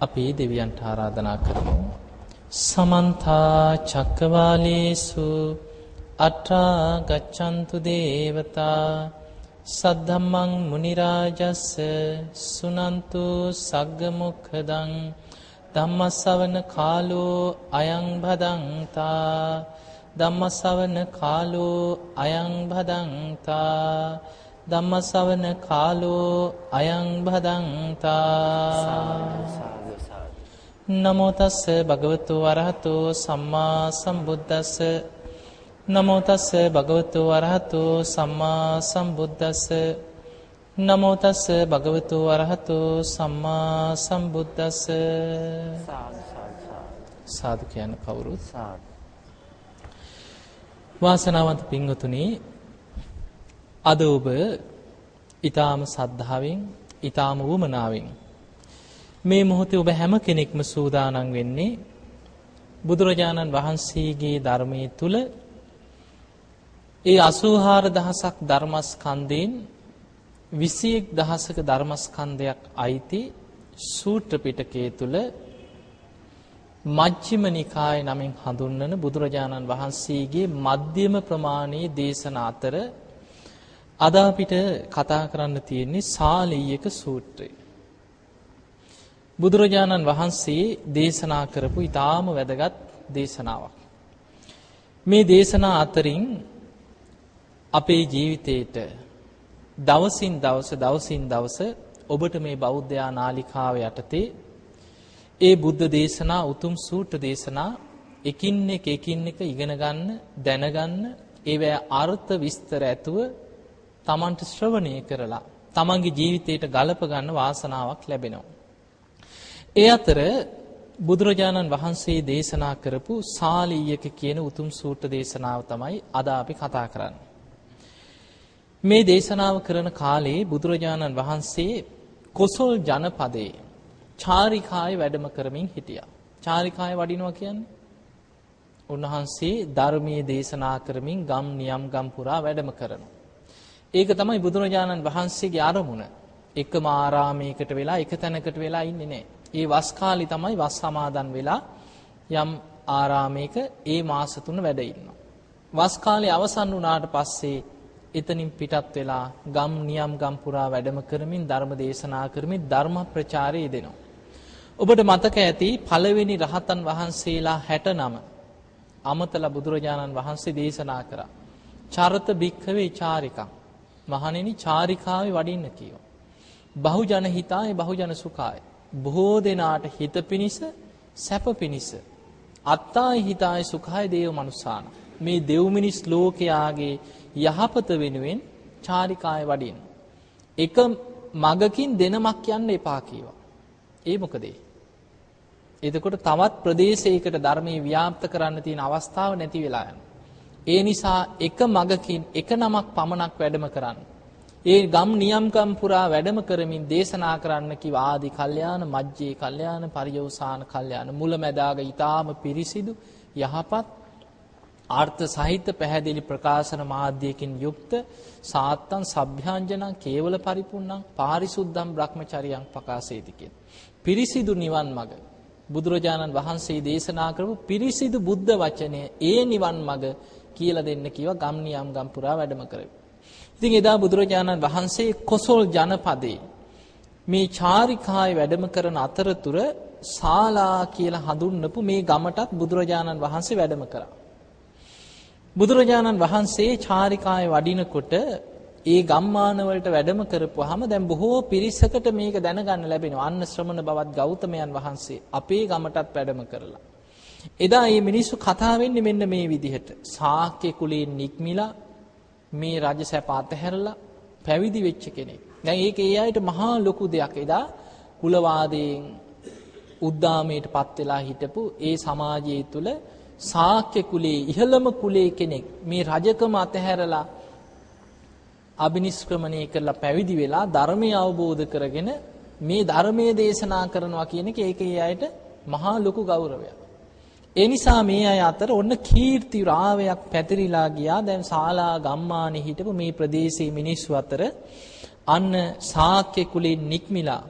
වස්සාන කාලයයි. අපි දෙවියන්ට ආරාධනා කරමු. සමන්ත චක්කවාලේසු අට්ඨා ගච්ඡන්තු දේවතා සද්ධම්මං මුනි රාජස්ස සුනන්තු සග්ග මොක්ඛදං ධම්මස්සවන කාලෝ අයං භදංතා ධම්මස්සවන කාලෝ අයං භදංතා ධම්මස්සවන කාලෝ අයං භදංතා නමෝ තස්ස භගවතු වරහතෝ සම්මා සම්බුද්දස්ස. නමෝ තස්ස භගවතු වරහතෝ සම්මා සම්බුද්දස්ස. නමෝ තස්ස භගවතු වරහතෝ සම්මා සම්බුද්දස්ස. සාදු කියන කවුරුත් වාසනාවන්ත පින්වතුනි අද ඔබ ඊ타ම සද්ධාවෙන් ඊ타ම වුමනාවෙන් මේ මොහොතේ ඔබ හැම කෙනෙක්ම සූදානම් වෙන්නේ බුදුරජාණන් වහන්සේගේ ධර්මයේ තුල ඒ 84000ක් ධර්මස්කන්ධයෙන් 21000ක ධර්මස්කන්ධයක් අයිති සූත්‍ර පිටකයේ තුල මජ්ක්‍ධිම නිකාය නමින් හඳුන්වන බුදුරජාණන් වහන්සේගේ මධ්‍යම ප්‍රමාණයේ දේශනා අතර අද අපිට කතා කරන්න තියෙන්නේ සාලීයක සූත්‍රය. බුදුරජාණන් වහන්සේ දේශනා කරපු ඊටාම වැදගත් දේශනාවක්. මේ දේශනා අතරින් අපේ ජීවිතේට දවසින් දවස දවසින් දවස ඔබට මේ බෞද්ධයා නාලිකාව යටතේ ඒ බුද්ධ දේශනා උතුම් සූත්‍ර දේශනා එකින් එක එකින් එක ඉගෙන ගන්න දැනගන්න ඒවැ අර්ථ විස්තර ඇතුව තමන්ට ශ්‍රවණය කරලා තමන්ගේ ජීවිතයට ගලප ගන්න වාසනාවක් ලැබෙනවා. ඒ අතර බුදුරජාණන් වහන්සේ දේශනා කරපු සාලීයක කියන උතුම් සූත්‍ර දේශනාව තමයි අද අපි කතා කරන්නේ. මේ දේශනාව කරන කාලේ බුදුරජාණන් වහන්සේ කොසල් ජනපදයේ චාරිකායේ වැඩම කරමින් හිටියා. චාරිකායේ වඩිනවා කියන්නේ උන්වහන්සේ ධර්මයේ දේශනා කරමින් ගම් නියම් ගම් පුරා වැඩම කරනවා. ඒක තමයි බුදුරජාණන් වහන්සේගේ අරමුණ. එකම ආරාමයකට වෙලා එක තැනකට වෙලා ඉන්නේ නැහැ. ඒ වස් කාලේ තමයි වස් සමාදන් වෙලා යම් ආරාමයක ඒ මාස තුන වැඩ ඉන්නවා. වස් කාලේ අවසන් වුණාට පස්සේ එතනින් පිටත් වෙලා ගම් නියම් ගම් පුරා වැඩම කරමින් ධර්ම දේශනා කරමින් ධර්ම ප්‍රචාරය දෙනවා. ඔබට මතක ඇති පළවෙනි රහතන් වහන්සේලා 69 අමතලා බුදුරජාණන් වහන්සේ දේශනා කරා. චරත භික්ඛවේ චාරිකං. මහණෙනි චාරිකාවේ වඩින්න කියෝ. බහුජන හිතාය බහුජන සුඛාය. බොහෝ දෙනාට හිත පිනිස සැප පිනිස. අත්තායි හිතාය සුඛාය දේව මනුස්සාන. මේ දෙව් මිනිස් ලෝකයාගේ යහපත වෙනුවෙන් චාරිකාය වඩින්න. එක මගකින් දෙනමක් යන්න එපා කීවා. ඒ මොකද? එතකොට තවත් ප්‍රදේශයකට ධර්මයේ ව්‍යාප්ත කරන්න තියෙන අවස්ථාව නැති වෙලා යනවා. ඒ නිසා එක මගකින් එක නමක් පමණක් වැඩම කරන්න. ඒ ගම් නියම්කම් පුරා වැඩම කරමින් දේශනා කරන්න කිව ආදි කල්යාණ මජ්ජේ කල්යාණ පරියෝසాన කල්යාණ මුලැමැදාග ඊටාම පිරිසිදු යහපත් ආර්ථ සහිත පැහැදිලි ප්‍රකාශන මාධ්‍යයකින් යුක්ත සාත්තං සભ්‍යාංජනං කේවල පරිපූර්ණං පාරිසුද්ධං බ්‍රහ්මචරියං පකාශේති කියන. පිරිසිදු නිවන් මඟ බුදුරජාණන් වහන්සේ දේශනා කරපු පිරිසිදු බුද්ධ වචනය ඒ නිවන් මඟ කියලා දෙන්න කිව්වා ගම් නියම් ගම් පුරා වැඩම කරේ. ඉතින් එදා බුදුරජාණන් වහන්සේ කොසල් ජනපදේ මේ චාරිකාවේ වැඩම කරන අතරතුර ශාලා කියලා හඳුන්වපු මේ ගමටත් බුදුරජාණන් වහන්සේ වැඩම කරා. බුදුරජාණන් වහන්සේ චාරිකාවේ වඩිනකොට ඒ ගම්මාන වලට වැඩම කරපුවාම දැන් බොහෝ පිරිසකට මේක දැනගන්න ලැබෙනවා. අන්න ශ්‍රමණ බවත් ගෞතමයන් වහන්සේ අපේ ගමටත් වැඩම කරලා. එදා මේ මිනිස්සු කතා වෙන්නේ මෙන්න මේ විදිහට. ශාක්‍ය කුලයෙන් නික්මිලා මේ රජ සැප අතහැරලා පැවිදි වෙච්ච කෙනෙක්. දැන් ඒක ඒ අයට මහා ලොකු දෙයක්. එදා කුලවාදයෙන් උද්දාමයටපත් වෙලා හිටපු ඒ සමාජය තුළ ශාක්‍ය කුලයේ ඉහළම කුලයේ කෙනෙක් මේ රජකම අතහැරලා අබිනිෂ්ක්‍රමණය කරලා පැවිදි වෙලා ධර්මය අවබෝධ කරගෙන මේ ධර්මයේ දේශනා කරනවා කියන එක ඒක ඒ අයට මහා ලොකු ගෞරවයක්. ඒ නිසා මේ අය අතර ඔන්න කීර්ති රාවයක් පැතිරිලා ගියා. දැන් ශාලා ගම්මානේ හිටපු මේ ප්‍රදේශයේ මිනිස්සු අතර අන්න ශාක්‍ය කුලෙන් නික්මිලා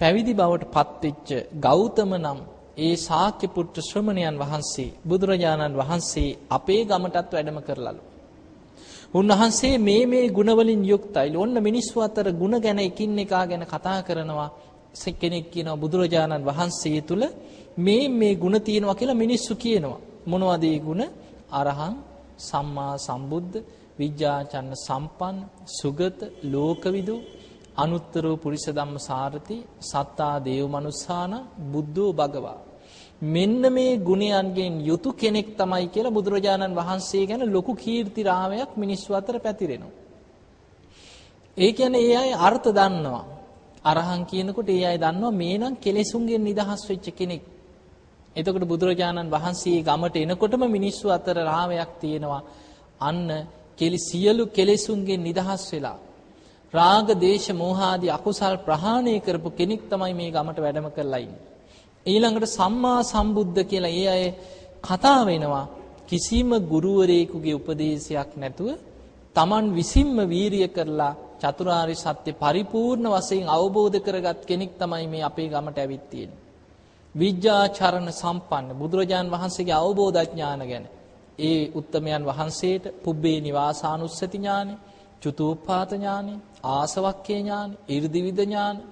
පැවිදි බවට පත්වෙච්ච ගෞතම නම් ඒ ශාක්‍ය පුත්‍ර ශ්‍රමණයන් වහන්සේ බුදුරජාණන් වහන්සේ අපේ ගමටත් වැඩම කරලලු. උන්වහන්සේ මේ මේ ගුණවලින් යුක්තයි. ඔන්න මිනිස්සු අතර ಗುಣ ගැන එකින් එකා ගැන කතා කරනවා. කෙනෙක් කියනවා බුදුරජාණන් වහන්සේ තුල මේ මේ ಗುಣ තියෙනවා කියලා මිනිස්සු කියනවා. මොනවද ඒ ಗುಣ? අරහං සම්මා සම්බුද්ධ විද්‍යාචන්න සම්පන්න සුගත ලෝකවිදු අනුත්තරෝ පුරිස ධම්ම සාරති සත්තා දේව මනුස්සාන බුද්ධෝ භගවා මෙන්න මේ ගුණයන්ගෙන් යුතු කෙනෙක් තමයි කියලා බුදුරජාණන් වහන්සේ ගැන ලොකු කීර්ති රාවයක් මිනිස්සු අතර පැතිරෙනවා. ඒ කියන්නේ ඒ අය අර්ථ දන්නවා. අරහන් කියනකොට ඒ අය දන්නවා මේ නම් කෙලෙසුන්ගෙන් නිදහස් වෙච්ච කෙනෙක්. එතකොට බුදුරජාණන් වහන්සේ ගමට එනකොටම මිනිස්සු අතර රාවයක් තියෙනවා. අන්න කෙලි සියලු කෙලෙසුන්ගෙන් නිදහස් වෙලා රාග දේශ මෝහ ආදී අකුසල් ප්‍රහාණය කරපු කෙනෙක් තමයි මේ ගමට වැඩම කරලා ඉන්නේ. ඊළඟට සම්මා සම්බුද්ධ කියලා ඒ අය කතා වෙනවා කිසිම ගුරුවරයෙකුගේ උපදේශයක් නැතුව Taman විසින්ම වීරිය කරලා චතුරාර්ය සත්‍ය පරිපූර්ණ වශයෙන් අවබෝධ කරගත් කෙනෙක් තමයි මේ අපේ ගමට ඇවිත් තියෙන්නේ. විද්‍යාචරණ සම්පන්න බුදුරජාන් වහන්සේගේ අවබෝධඥාන ගැන ඒ උත්තමයන් වහන්සේට පුබ්බේ නිවාසානුස්සති ඥානෙ, චුතූප්පාත ඥානෙ, ආසවක්ඛේ ඥානෙ, 이르දිවිද ඥානෙ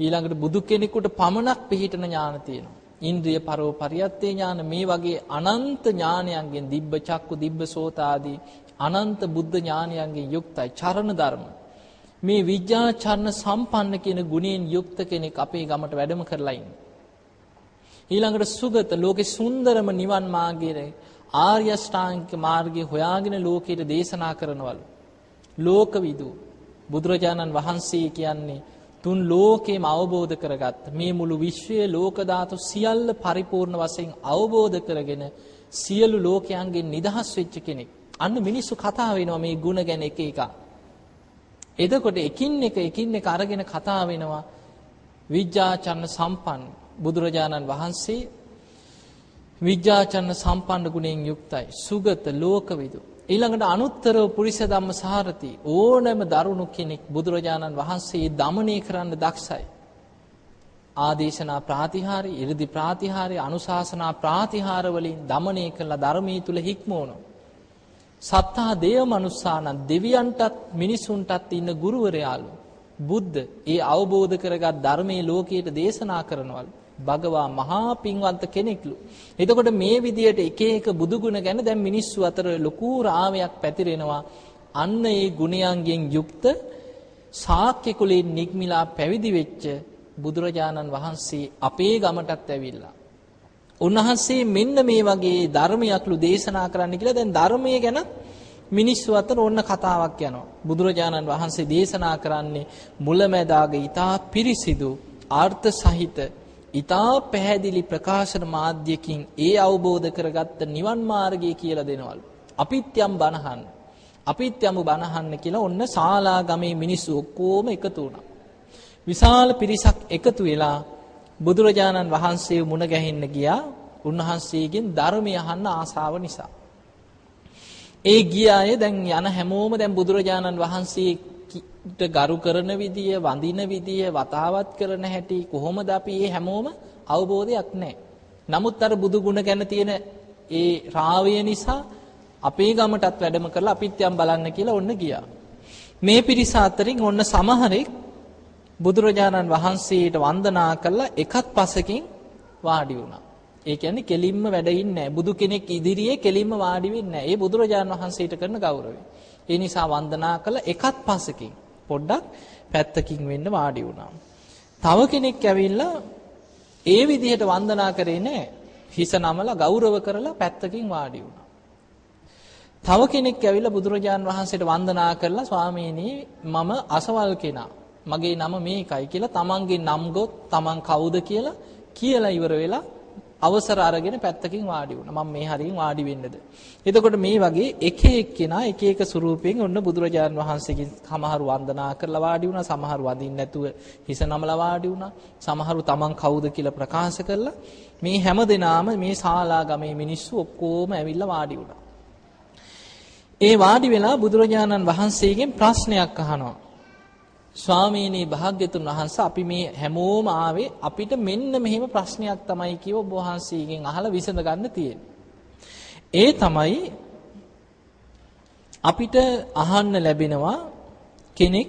ඊළඟට බුදු කෙනෙකුට පමණක් පිහිටන ඥාන තියෙනවා. ඉන්ද්‍රිය පරෝ පරියත්තේ ඥාන මේ වගේ අනන්ත ඥානයන්ගෙන් දිබ්බ චක්කු දිබ්බ සෝත ආදී අනන්ත බුද්ධ ඥානයන්ගෙන් යුක්තයි චරණ ධර්ම. මේ විද්‍යාචරණ සම්පන්න කියන ගුණයෙන් යුක්ත කෙනෙක් අපේ ගමට වැඩම කරලා ඉන්නේ. ඊළඟට සුගත ලෝකේ සුන්දරම නිවන් මාර්ගයේ ආර්ය ශ්‍රාංක මාර්ගය හොයාගෙන ලෝකෙට දේශනා කරනවලු. ලෝකවිදු බුදුරජාණන් වහන්සේ කියන්නේ තුන් ලෝකේම අවබෝධ කරගත්ත මේ මුළු විශ්වයේ ලෝක ධාතු සියල්ල පරිපූර්ණ වශයෙන් අවබෝධ කරගෙන සියලු ලෝකයන්ගෙන් නිදහස් වෙච්ච කෙනෙක්. අන්න මිනිස්සු කතා වෙනවා මේ ಗುಣ ගැන එක එක. එතකොට එකින් එක එකින් එක අරගෙන කතා වෙනවා විද්‍යාචරණ සම්පන්න බුදුරජාණන් වහන්සේ විද්‍යාචරණ සම්පන්න ගුණයෙන් යුක්තයි. සුගත ලෝකවිදු ඊළඟට අනුත්තරව පුරිස ධම්ම සාරති ඕනෑම දරුණු කෙනෙක් බුදුරජාණන් වහන්සේ දමනය කරන්න දක්ෂයි. ආදේශනා ප්‍රාතිහාරය, 이르දි ප්‍රාතිහාරය, අනුශාසනා ප්‍රාතිහාර වලින් දමනය කළ ධර්මයේ තුල හික්මවනවා. සත්තා දේව මනුස්සානන් දෙවියන්ටත් මිනිසුන්ටත් ඉන්න ගුරුවරයාලු. බුද්ධ ඒ අවබෝධ කරගත් ධර්මයේ ලෝකයට දේශනා කරනවලු. භගවා මහා පින්වන්ත කෙනෙක්ලු. එතකොට මේ විදියට එක එක බුදු ගුණ ගැන දැන් මිනිස්සු අතර ලොකු රාවයක් පැතිරෙනවා. අන්න ඒ ගුණයන්ගෙන් යුක්ත ශාක්‍ය කුලයෙන් නික්මිලා පැවිදි වෙච්ච බුදුරජාණන් වහන්සේ අපේ ගමටත් ඇවිල්ලා. උන්වහන්සේ මෙන්න මේ වගේ ධර්මයක්ලු දේශනා කරන්න කියලා දැන් ධර්මය ගැන මිනිස්සු අතර ඕන්න කතාවක් යනවා. බුදුරජාණන් වහන්සේ දේශනා කරන්නේ මුලැමැදාග ඊතා පිරිසිදු ආර්ථ සහිත ඊටා පැහැදිලි ප්‍රකාශන මාධ්‍යකින් ඒ අවබෝධ කරගත්ත නිවන් මාර්ගය කියලා දෙනවලු. අපිත් යම් බණහන්න. අපිත් යමු බණහන්න කියලා ඔන්න ශාලා ගමේ මිනිස්සු ඔක්කොම එකතු වුණා. විශාල පිරිසක් එකතු වෙලා බුදුරජාණන් වහන්සේ මුණ ගැහෙන්න ගියා. උන්වහන්සේගෙන් ධර්මය අහන්න ආසාව නිසා. ඒ ගිය අය දැන් යන හැමෝම දැන් බුදුරජාණන් වහන්සේ ගරු කරන විදිය, වඳින විදිය, වතාවත් කරන හැටි කොහොමද අපි මේ හැමෝම අවබෝධයක් නැහැ. නමුත් අර බුදු ගුණ ගැන තියෙන ඒ රාවය නිසා අපේ ගමටත් වැඩම කරලා අපිත් යම් බලන්න කියලා ඔන්න ගියා. මේ පිරිස අතරින් ඔන්න සමහරෙක් බුදුරජාණන් වහන්සේට වන්දනා කළා එකත් පසකින් වාඩි වුණා. ඒ කියන්නේ කෙලින්ම වැඩ ඉන්නේ බුදු කෙනෙක් ඉදිරියේ කෙලින්ම වාඩි වෙන්නේ නැහැ. ඒ බුදුරජාණන් වහන්සේට කරන ගෞරවය. ඒ නිසා වන්දනා කළ එකත් පසකින් පොඩ්ඩක් පැත්තකින් වෙන්න වාඩි වුණා. තව කෙනෙක් ඇවිල්ලා ඒ විදිහට වන්දනා කරේ නැහැ. හිස නමලා ගෞරව කරලා පැත්තකින් වාඩි වුණා. තව කෙනෙක් ඇවිල්ලා බුදුරජාන් වහන්සේට වන්දනා කරලා ස්වාමීනි මම අසවල් කෙනා. මගේ නම මේකයි කියලා තමන්ගේ නම් ගොත් තමන් කවුද කියලා කියලා ඉවර වෙලා අවසර අරගෙන පැත්තකින් වාඩි වුණා. මම මේ හරියින් වාඩි වෙන්නද. එතකොට මේ වගේ එක එක්කෙනා එක එක ස්වරූපයෙන් ඔන්න බුදුරජාන් වහන්සේගෙන් සමහරු වන්දනා කරලා වාඩි වුණා, සමහරු වඳින්න නැතුව හිස නමලා වාඩි වුණා, සමහරු Taman කවුද කියලා ප්‍රකාශ කරලා මේ හැම දිනාම මේ ශාලා ගමේ මිනිස්සු ඔක්කොම ඇවිල්ලා වාඩි වුණා. ඒ වාඩි වෙලා බුදුරජාණන් වහන්සේගෙන් ප්‍රශ්නයක් අහනවා. ස්වාමීනි භාග්‍යතුන් වහන්සේ අපි මේ හැමෝම ආවේ අපිට මෙන්න මෙහෙම ප්‍රශ්නයක් තමයි කියව ඔබ වහන්සේගෙන් අහලා විසඳ ගන්න තියෙන්නේ. ඒ තමයි අපිට අහන්න ලැබෙනවා කෙනෙක්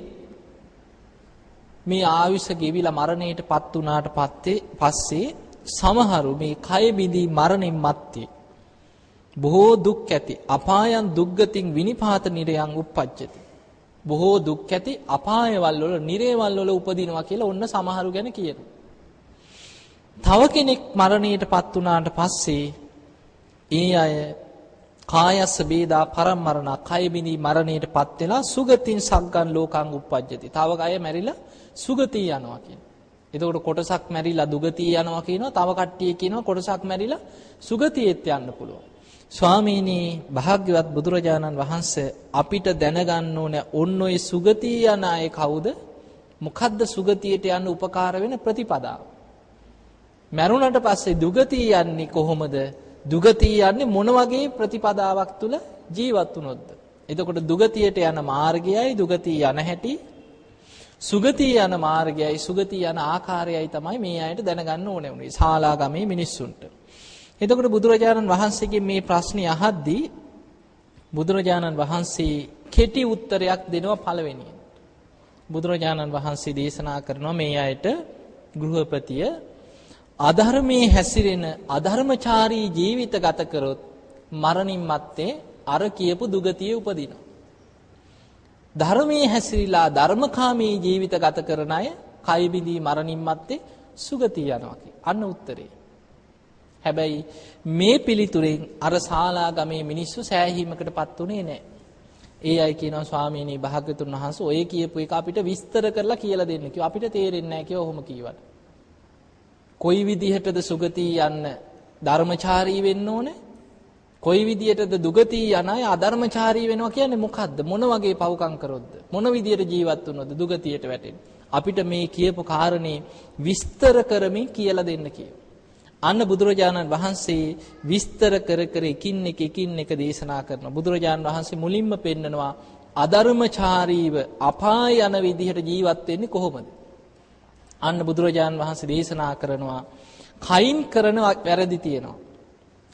මේ ආයුෂ ගෙවිලා මරණයටපත් වුණාට පස්සේ සමහරු මේ කය බිඳී මරණින් මත්තේ බොහෝ දුක් ඇති අපායන් දුක්ගතින් විනිපාත නිරයන් උප්පජ්ජති බොහෝ දුක් ඇති අපායවල වල නිරේවල් වල උපදිනවා කියලා ඔන්න සමහරු ගැන කියනවා. තව කෙනෙක් මරණයටපත් වුණාට පස්සේ ඒ අය කායස්ස බේදා පරම්මරණ කය බිඳී මරණයටපත් වෙලා සුගතින් සග්ගන් ලෝකං උප්පජ්ජති. තව අය මැරිලා සුගතිය යනවා කියන. එතකොට කොටසක් මැරිලා දුගතිය යනවා කියනවා. තව කට්ටිය කියනවා කොටසක් මැරිලා සුගතියෙත් යන්න පුළුවන්. ස්වාමීනි භාග්‍යවත් බුදුරජාණන් වහන්සේ අපිට දැනගන්න ඕන ඔන්න ඔය සුගතිය යන අය කවුද? මොකද්ද සුගතියට යන්න උපකාර වෙන ප්‍රතිපදාව? මරුණට පස්සේ දුගතිය යන්නේ කොහොමද? දුගතිය යන්නේ මොන වගේ ප්‍රතිපදාවක් තුල ජීවත් වුණොත්ද? එතකොට දුගතියට යන මාර්ගයයි දුගතිය යන හැටි සුගතිය යන මාර්ගයයි සුගතිය යන ආකාරයයි තමයි මේ අයට දැනගන්න ඕනේ උනේ. ශාලාගමේ මිනිස්සුන්ට. එතකොට බුදුරජාණන් වහන්සේගේ මේ ප්‍රශ්නේ අහද්දී බුදුරජාණන් වහන්සේ කෙටි උත්තරයක් දෙනවා පළවෙනියෙන්. බුදුරජාණන් වහන්සේ දේශනා කරනවා මේ අයට ගෘහපතිය අධර්මයේ හැසිරෙන අධර්මචාරී ජීවිත ගත කරොත් මරණින් මත්තේ අර කියපු දුගතිය උපදිනවා. ධර්මයේ හැසිරීලා ධර්මකාමී ජීවිත ගත කරන අය කය බිඳී මරණින් මත්තේ සුගතිය යනවා අන්න උත්තරේ. හැබැයි මේ පිළිතුරෙන් අර ශාලාගමේ මිනිස්සු සෑහීමකටපත් උනේ නැහැ. ඒ අය කියනවා ස්වාමීනි භාග්‍යතුන් වහන්සේ ඔය කියපු එක අපිට විස්තර කරලා කියලා දෙන්න කිව්වා. අපිට තේරෙන්නේ නැහැ කියලා ඔහොම කීවට. කොයි විදිහටද සුගතිය යන්න ධර්මචාරී වෙන්න ඕනේ? කොයි විදිහටද දුගතිය යන අය අධර්මචාරී වෙනවා කියන්නේ මොකද්ද? මොන වගේ පව්කම් කරොත්ද? මොන විදිහට ජීවත් වුණොත්ද දුගතියට වැටෙන්නේ? අපිට මේ කියපු කාරණේ විස්තර කරමින් කියලා දෙන්න කියනවා. අන්න බුදුරජාණන් වහන්සේ විස්තර කර කර එකින් එක එකින් එක දේශනා කරනවා. බුදුරජාණන් වහන්සේ මුලින්ම පෙන්නනවා අධර්මචාරීව අපාය යන විදිහට ජීවත් වෙන්නේ කොහොමද? අන්න බුදුරජාණන් වහන්සේ දේශනා කරනවා කයින් කරන වැරදි තියෙනවා.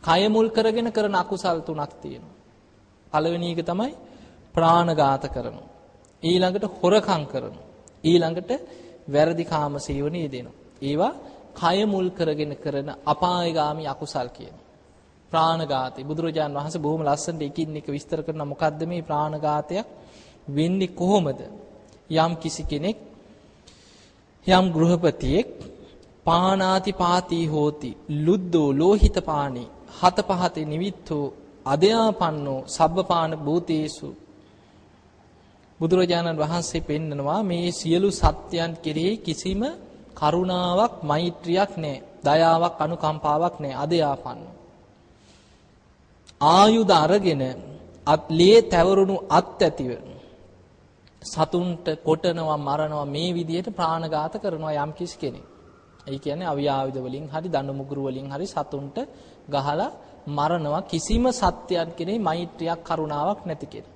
කය මුල් කරගෙන කරන අකුසල් තුනක් තියෙනවා. පළවෙනි එක තමයි ප්‍රාණඝාත කරනවා. ඊළඟට හොරකම් කරනවා. ඊළඟට වැරදි කාම සේවනයේ දෙනවා. ඒවා කය මුල් කරගෙන කරන අපායগামী අකුසල් කියන. ප්‍රාණඝාතය බුදුරජාන් වහන්සේ බොහොම ලස්සනට එකින් එක විස්තර කරන මොකද්ද මේ ප්‍රාණඝාතයක් වෙන්නේ කොහොමද? යම් කිසි කෙනෙක් යම් ගෘහපතියෙක් පානාති පාති හෝති ලුද්දෝ ලෝහිත පානි හත පහතේ නිවිත්තෝ අධයාපන්නෝ සබ්බපාන භූතේසු බුදුරජාණන් වහන්සේ පෙන්නනවා මේ සියලු සත්‍යයන් කෙරෙහි කිසිම කරුණාවක් මෛත්‍රියක් නැහැ. දයාවක් අනුකම්පාවක් නැහැ. අධයාපන්න. ආයුධ අරගෙන අත් ලේ තැවරුණු අත් ඇතිව සතුන්ට කොටනවා මරනවා මේ විදිහට ප්‍රාණඝාත කරනවා යම් කිසි කෙනෙක්. ඒ කියන්නේ අවියායුධ වලින් හරි දඬු මුගුරු වලින් හරි සතුන්ට ගහලා මරනවා කිසිම සත්‍යයක් කෙනේ මෛත්‍රියක් කරුණාවක් නැති කෙනෙක්.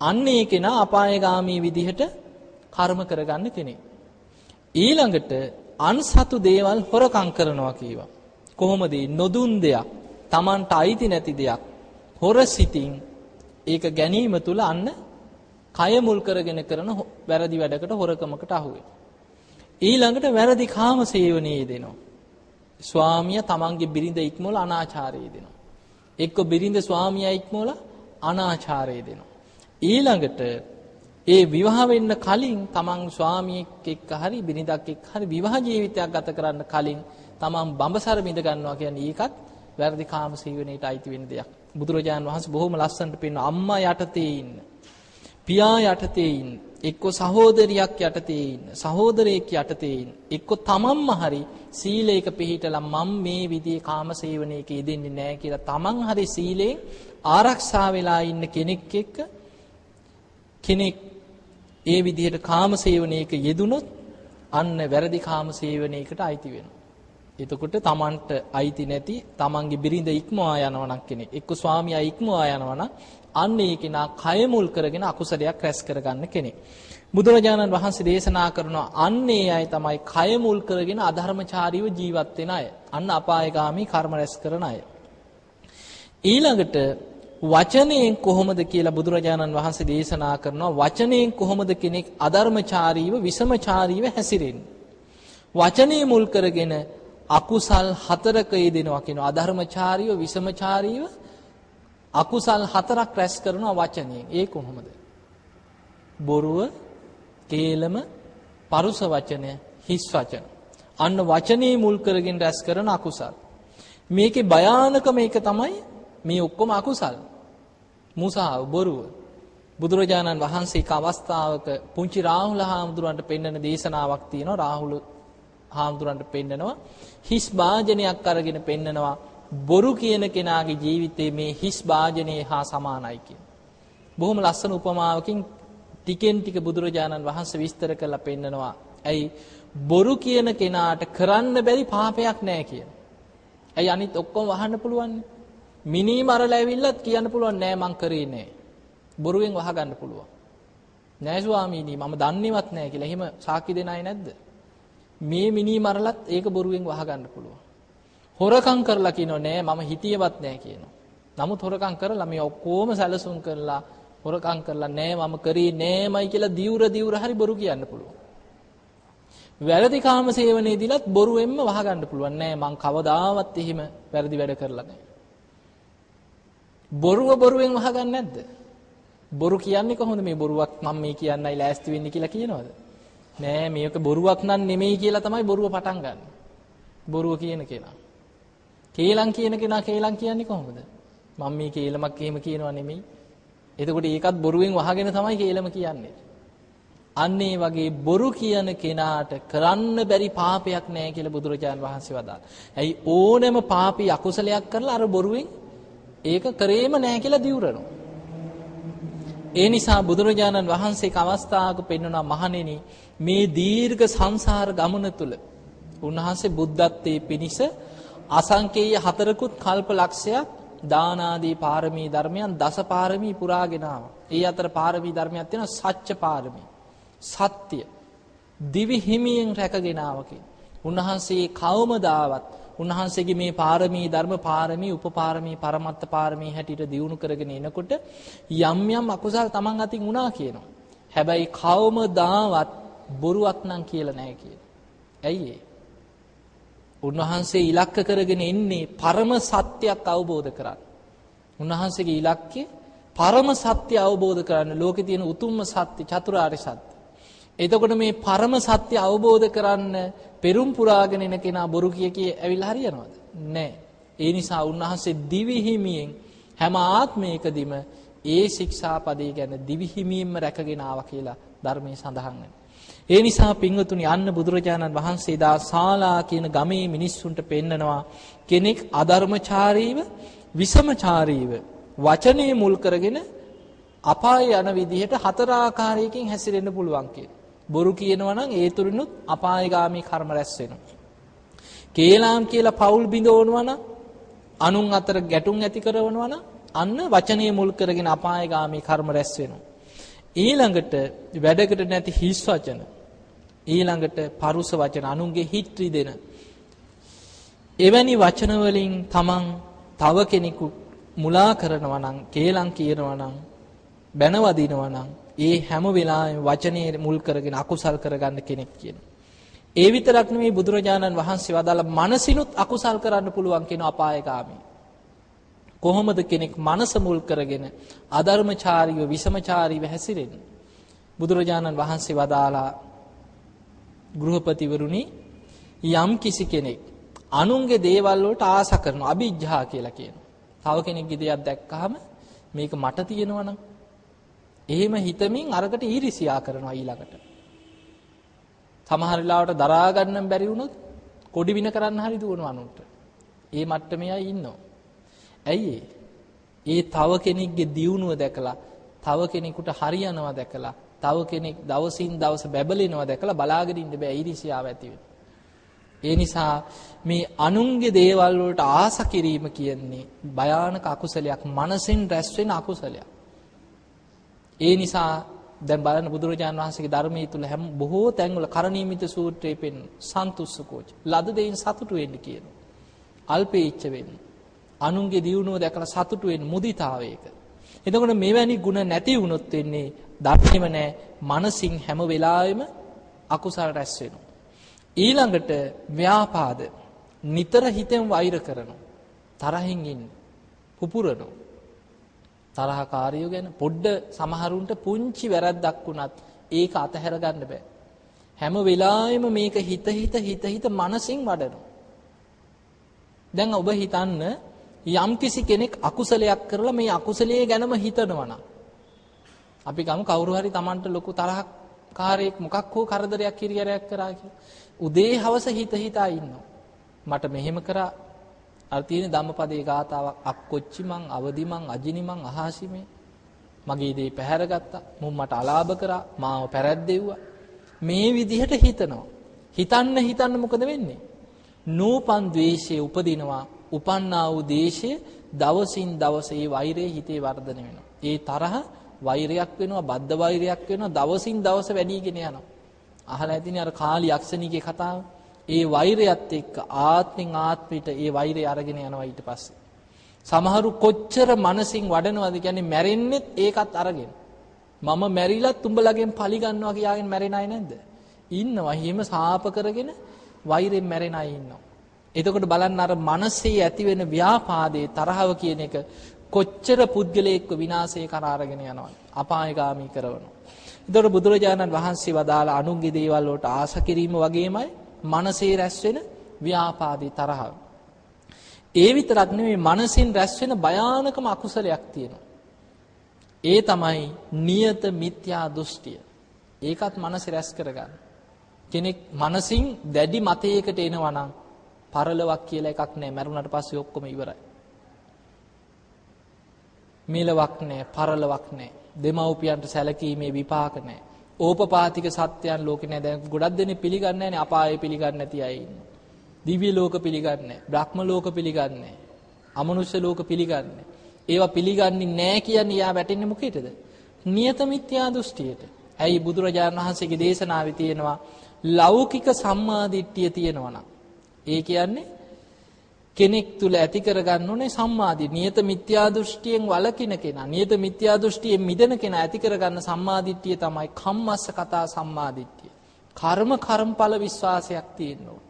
අන්න ඒ කෙනා අපායগামী විදිහට කර්ම කරගන්න කෙනෙක්. ඊළඟට අන්සතු දේවල් හොරකම් කරනවා කීවා. කොහොමද නොදුන් දෙයක්, Tamanට අයිති නැති දෙයක් හොර සිතින් ඒක ගැනීම තුල අන්න කය මුල් කරගෙන කරන වැරදි වැඩකට හොරකමකට අහු ඊළඟට වැරදි කාම සේවනයේ දෙනවා. ස්වාමියා තමන්ගේ බිරිඳ ඉක්මවල අනාචාරයේ දෙනවා. එක්ක බිරිඳ ස්වාමියා ඉක්මවල අනාචාරයේ දෙනවා. ඊළඟට ඒ විවාහ වෙන්න කලින් තමන් ස්වාමියෙක් එක්ක හරි බිරිඳක් එක්ක හරි විවාහ ජීවිතයක් ගත කරන්න කලින් තමන් බඹසර බිඳ ගන්නවා කියන්නේ ඒකත් වැරදි කාම සීවණේට අයිති වෙන දෙයක්. බුදුරජාණන් වහන්සේ බොහොම ලස්සනට පෙන්න අම්මා යටතේ ඉන්න. පියා යටතේ ඉන්න. එක්ක සහෝදරියක් යටතේ ඉන්න. සහෝදරයෙක් යටතේ ඉන්න. එක්ක තමන්ම හරි සීලයක පිළිහිටලා මම මේ විදිහේ කාම සේවනයක යෙදෙන්නේ නැහැ කියලා තමන් හරි සීලයෙන් ආරක්ෂා වෙලා ඉන්න කෙනෙක් එක්ක කෙනෙක් ඒ විදිහට කාමසේවනයක යෙදුනොත් අන්න වැරදි කාමසේවනයකට අයිති වෙනවා. එතකොට Tamanට අයිති නැති Tamanගේ බිරිඳ ඉක්මවා යනවා නම් කෙනෙක් එක්ක ස්වාමියා ඉක්මවා යනවා නම් අන්න ඒ කෙනා කය මුල් කරගෙන අකුසලයක් රැස් කරගන්න කෙනෙක්. බුදුරජාණන් වහන්සේ දේශනා කරනවා අන්නේ අය තමයි කය මුල් කරගෙන අධර්මචාරීව ජීවත් වෙන අය. අන්න අපායগামী කර්ම රැස් කරන අය. ඊළඟට වචනයෙන් කොහොමද කියලා බුදුරජාණන් වහන්සේ දේශනා කරනවා වචනයෙන් කොහොමද කෙනෙක් අධර්මචාරීව විසමචාරීව හැසිරෙන්නේ. වචනේ මුල් කරගෙන අකුසල් හතරක යෙදෙනවා කියනවා අධර්මචාරීව විසමචාරීව අකුසල් හතරක් රැස් කරනවා වචනයෙන්. ඒ කොහොමද? බොරුව, කේලම, පරුස වචනය, හිස් වචන. අන්න වචනේ මුල් කරගෙන රැස් කරන අකුසල්. මේකේ භයානකම එක තමයි මේ ඔක්කොම අකුසල්. මුසාව, බොරුව. බුදුරජාණන් වහන්සේ එක අවස්ථාවක පුංචි රාහුල හාමුදුරන්ට පෙන්වන දේශනාවක් තියෙනවා. රාහුල හාමුදුරන්ට පෙන්නනවා හිස් වාජනයක් අරගෙන පෙන්නනවා බොරු කියන කෙනාගේ ජීවිතේ මේ හිස් වාජනේ හා සමානයි කියන. බොහොම ලස්සන උපමාවකින් ටිකෙන් ටික බුදුරජාණන් වහන්සේ විස්තර කරලා පෙන්නනවා. ඇයි බොරු කියන කෙනාට කරන්න බැරි පාපයක් නැහැ කියන. ඇයි අනිත් ඔක්කොම වහන්න පුළුවන්. මිනී මරලා ඇවිල්ලත් කියන්න පුළුවන් නෑ මං කරේ නෑ. බොරුවෙන් වහගන්න පුළුවන්. නෑ ස්වාමීනි මම දන්නේවත් නෑ කියලා. එහෙම සාක්ෂි දෙන අය නැද්ද? මේ මිනී මරලත් ඒක බොරුවෙන් වහගන්න පුළුවන්. හොරකම් කරලා කියනෝ නෑ මම හිතියවත් නෑ කියනවා. නමුත් හොරකම් කරලා මේ ඔක්කොම සැලසුම් කරලා හොරකම් කරලා නෑ මම කරේ නෑමයි කියලා දිවුර දිවුර හරි බොරු කියන්න පුළුවන්. වැරදි කාම සේවනයේදීලත් බොරුවෙන්ම වහගන්න පුළුවන් නෑ මං කවදාවත් එහෙම වැරදි වැඩ කරලා නෑ. බොරුව බොරුවෙන් වහගන්නේ නැද්ද? බොරු කියන්නේ කොහොමද මේ බොරුවක් මම මේ කියන්නයි ලෑස්ති වෙන්නේ කියලා කියනවද? නෑ මේක බොරුවක් නන් නෙමෙයි කියලා තමයි බොරුව පටන් ගන්න. බොරුව කියන කෙනා. කේලම් කියන කෙනා කේලම් කියන්නේ කොහොමද? මම මේ කේලමක් එහෙම කියනවා නෙමෙයි. එතකොට ඒකත් බොරුවෙන් වහගෙන තමයි කේලම කියන්නේ. අන්න ඒ වගේ බොරු කියන කෙනාට කරන්න බැරි පාපයක් නෑ කියලා බුදුරජාන් වහන්සේ වදාළා. ඇයි ඕනෑම පාපී අකුසලයක් කරලා අර බොරුවෙන් ඒක කරේම නෑ කියලා දිවුරනවා. ඒ නිසා බුදුරජාණන් වහන්සේ අවස්ථාවක පෙන්වනා මහණෙනි මේ දීර්ඝ සංසාර ගමන තුල උන්වහන්සේ බුද්ධත්වයේ පිනිස අසංකේය හතරකුත් කල්ප ලක්ෂයක් දාන ආදී පාරමී ධර්මයන් දස පාරමී පුරාගෙන ආවා. ඒ අතර පාරමී ධර්මයක් තියෙනවා සත්‍ය පාරමී. සත්‍ය දිවි හිමියෙන් රැකගෙන ආවකේ. උන්වහන්සේ කවමදාවත් උන්වහන්සේගේ මේ පාරමී ධර්ම පාරමී උපපාරමී පරමත්ත පාරමී හැටියට දියුණු කරගෙන එනකොට යම් යම් අකුසල් Taman අතින් වුණා කියනවා. හැබැයි කවමදාවත් බොරුවක් නම් කියලා නැහැ කියන. ඇයි ඒ? උන්වහන්සේ ඉලක්ක කරගෙන ඉන්නේ පරම සත්‍යයක් අවබෝධ කරගන්න. උන්වහන්සේගේ ඉලක්කය පරම සත්‍ය අවබෝධ කරන්න ලෝකේ තියෙන උතුම්ම සත්‍ය චතුරාර්ය සත්‍ය. එතකොට මේ පරම සත්‍ය අවබෝධ කරන්න පෙරුම් පුරාගෙන එන කෙනා බොරු කිය කිය ඇවිල්ලා හරියනවද? නැහැ. ඒ නිසා උන්වහන්සේ දිවි හිමියෙන් හැම ආත්මයකදීම ඒ ශික්ෂාපදේ ගැන දිවි හිමියෙන්ම රැකගෙන ආවා කියලා ධර්මයේ සඳහන් වෙනවා. ඒ නිසා පින්වතුනි අන්න බුදුරජාණන් වහන්සේ දා ශාලා කියන ගමේ මිනිස්සුන්ට පෙන්නනවා කෙනෙක් අධර්මචාරීව විසමචාරීව වචනේ මුල් කරගෙන අපාය යන විදිහට හතර ආකාරයකින් හැසිරෙන්න පුළුවන් කියන. බොරු කියනවා නම් ඒ තුරිනුත් අපායগামী කර්ම රැස් වෙනවා. කේලාම් කියලා පවුල් බිඳවනවා නම් අනුන් අතර ගැටුම් ඇති කරනවා නම් අන්න වචනේ මුල් කරගෙන අපායগামী කර්ම රැස් වෙනවා. ඊළඟට වැඩකට නැති හිස් වචන ඊළඟට පරුස වචන අනුන්ගේ හිත් රිදෙන එවැනි වචන වලින් තමන් තව කෙනෙකු මුලා කරනවා නම් කේලම් කියනවා නම් බැනවදිනවා නම් ඒ හැම වෙලාවෙම වචනේ මුල් කරගෙන අකුසල් කරගන්න කෙනෙක් කියන. ඒ විතරක් නෙමෙයි බුදුරජාණන් වහන්සේ වදාළ මනසිනුත් අකුසල් කරන්න පුළුවන් කියන අපායগামী. කොහොමද කෙනෙක් මනස මුල් කරගෙන අධර්මචාරීව විසමචාරීව හැසිරෙන්නේ? බුදුරජාණන් වහන්සේ වදාලා ගෘහපතිවරුනි යම් කිසි කෙනෙක් අනුන්ගේ දේවල් වලට ආස කරනවා අභිජ්ජා කියලා කියනවා. තව කෙනෙක්ගේ දෙයක් දැක්කහම මේක මට තියෙනවා නම් එහෙම හිතමින් අරකට ඊරිසියා කරනවා ඊළඟට. සමහර වෙලාවට දරා ගන්න බැරි වුණොත් කොඩි වින කරන්න හරි දුවනවා අනුන්ට. ඒ මට්ටමේ අය ඉන්නවා. ඇයි ඒ තව කෙනෙක්ගේ දියුණුව දැකලා තව කෙනෙකුට හරියනවා දැකලා තව කෙනෙක් දවසින් දවස බැබලෙනවා දැකලා බලාගෙන ඉන්න බෑ ඊර්ෂ්‍යාව ඇති ඒ නිසා මේ අනුන්ගේ දේවල් වලට ආස කිරීම කියන්නේ භයානක අකුසලයක් මනසෙන් රැස් වෙන අකුසලයක්. ඒ නිසා දැන් බලන්න බුදුරජාණන් වහන්සේගේ ධර්මයේ තුල හැම බොහෝ තැන්වල කරණීයමිත සූත්‍රයේ පෙන් සන්තුස්සකෝච. ලද දෙයින් සතුටු වෙන්න කියනවා. අල්පේච්ඡ වෙන්න. අනුන්ගේ දියුණුව දැකලා සතුටු වෙන්න මුදිතාවයක. එතකොට මෙවැනි ಗುಣ නැති වුණොත් වෙන්නේ ධර්මෙම නැහැ. මනසින් හැම වෙලාවෙම අකුසල රැස් වෙනවා. ඊළඟට ව්‍යාපාද නිතර හිතෙන් වෛර කරනවා. තරහින් ඉන්න. පුපුරනවා. තරහකාරියෝ ගැන පොඩ්ඩ සමහරුන්ට පුංචි වැරද්දක් වුණත් ඒක අතහැර ගන්න බෑ. හැම වෙලාවෙම මේක හිත හිත හිත හිත මනසින් වඩනවා. දැන් ඔබ හිතන්න යම්කිසි කෙනෙක් අකුසලයක් කරලා මේ අකුසලයේ ගැනම හිතනවා නම් අපි ගමු කවුරු හරි Tamanට ලොකු තරහක් කාර්යයක් මොකක් හෝ කරදරයක් කිරියරයක් කරා කියලා. උදේ හවස හිත හිතා ඉන්නවා. මට මෙහෙම කරා අර තියෙන ධම්මපදයේ ගාතාවක් අක්කොච්චි මං අවදි මං අජිනි මං අහාසිමේ මගේ දේ පැහැරගත්තා. මුන් මට අලාභ කරා. මාව පැරැද්දෙව්වා. මේ විදිහට හිතනවා. හිතන්න හිතන්න මොකද වෙන්නේ? නූපන් ද්වේෂය උපදිනවා. උපන්නා වූ දේශය දවසින් දවස ඒ වෛරය හිතේ වර්ධනය වෙනවා. ඒ තරහ වෛරයක් වෙනවා බද්ධ වෛරයක් වෙනවා. දවසින් දවස වැඩිගෙන යනවා. අහලා ඇතිනේ අර කාලි යක්ෂණීගේ කතාව. ඒ වෛරයත් එක්ක ආත්මෙන් ආත්මයට ඒ වෛරය අරගෙන යනවා ඊට පස්සේ. සමහරු කොච්චර මනසින් වඩනවද කියන්නේ මැරෙන්නෙත් ඒකත් අරගෙන. මම මැරිලත් උඹලගෙන් පලි ගන්නවා කියාගෙන මැරෙන අය නැද්ද? ඉන්නවා. හිම සාප කරගෙන වෛරෙන් මැරෙන අය ඉන්නවා. එතකොට බලන්න අර මනසේ ඇති වෙන ව්‍යාපාදේ තරහව කියන එක කොච්චර පුද්ගලයෙක්ව විනාශය කරා අරගෙන යනවද? අපායগামী කරනවා. එතකොට බුදුරජාණන් වහන්සේ වදාළ අනුන්ගේ දේවල් වලට ආස කිරීම වගේමයි මනසේ රැස් වෙන ව්‍යාපාදී තරහව. ඒ විතරක් නෙමෙයි මනසින් රැස් වෙන භයානකම අකුසලයක් තියෙනවා. ඒ තමයි නියත මිත්‍යා දෘෂ්ටිය. ඒකත් මනස රැස් කරගන්න. කෙනෙක් මනසින් දැඩි මතයකට එනවා නම් පරලොවක් කියලා එකක් නැහැ. මරුණට පස්සේ ඔක්කොම ඉවරයි. මිලවක් නැහැ, පරලොවක් නැහැ. දෙමව්පියන්ට සැලකීමේ විපාක නැහැ. ඕපපාතික සත්‍යයන් ලෝකේ නෑ දැන් ගොඩක් දෙනෙක් පිළිගන්නේ නැහැනේ අපාය පිළිගන්නේ නැති අය ඉන්නවා. දිව්‍ය ලෝක පිළිගන්නේ බ්‍රහ්ම ලෝක පිළිගන්නේ අමනුෂ්‍ය ලෝක පිළිගන්නේ. ඒවා පිළිගන්නේ නැහැ කියන්නේ යා වැටෙන්නේ මොකේද? නියත මිත්‍යා දෘෂ්ටියට. ඇයි බුදුරජාණන් වහන්සේගේ දේශනාවේ තියෙනවා ලෞකික සම්මාදිට්ඨිය තියෙනවා නම්. ඒ කියන්නේ කෙනෙක් තුල ඇති කරගන්න ඕනේ සම්මාදිය. නියත මිත්‍යා දෘෂ්ටියෙන් වළකින කෙනා, නියත මිත්‍යා දෘෂ්ටියෙන් මිදෙන කෙනා ඇති කරගන්න සම්මාදිට්ඨිය තමයි කම්මස්ස කතා සම්මාදිට්ඨිය. කර්ම කර්මඵල විශ්වාසයක් තියෙනවා.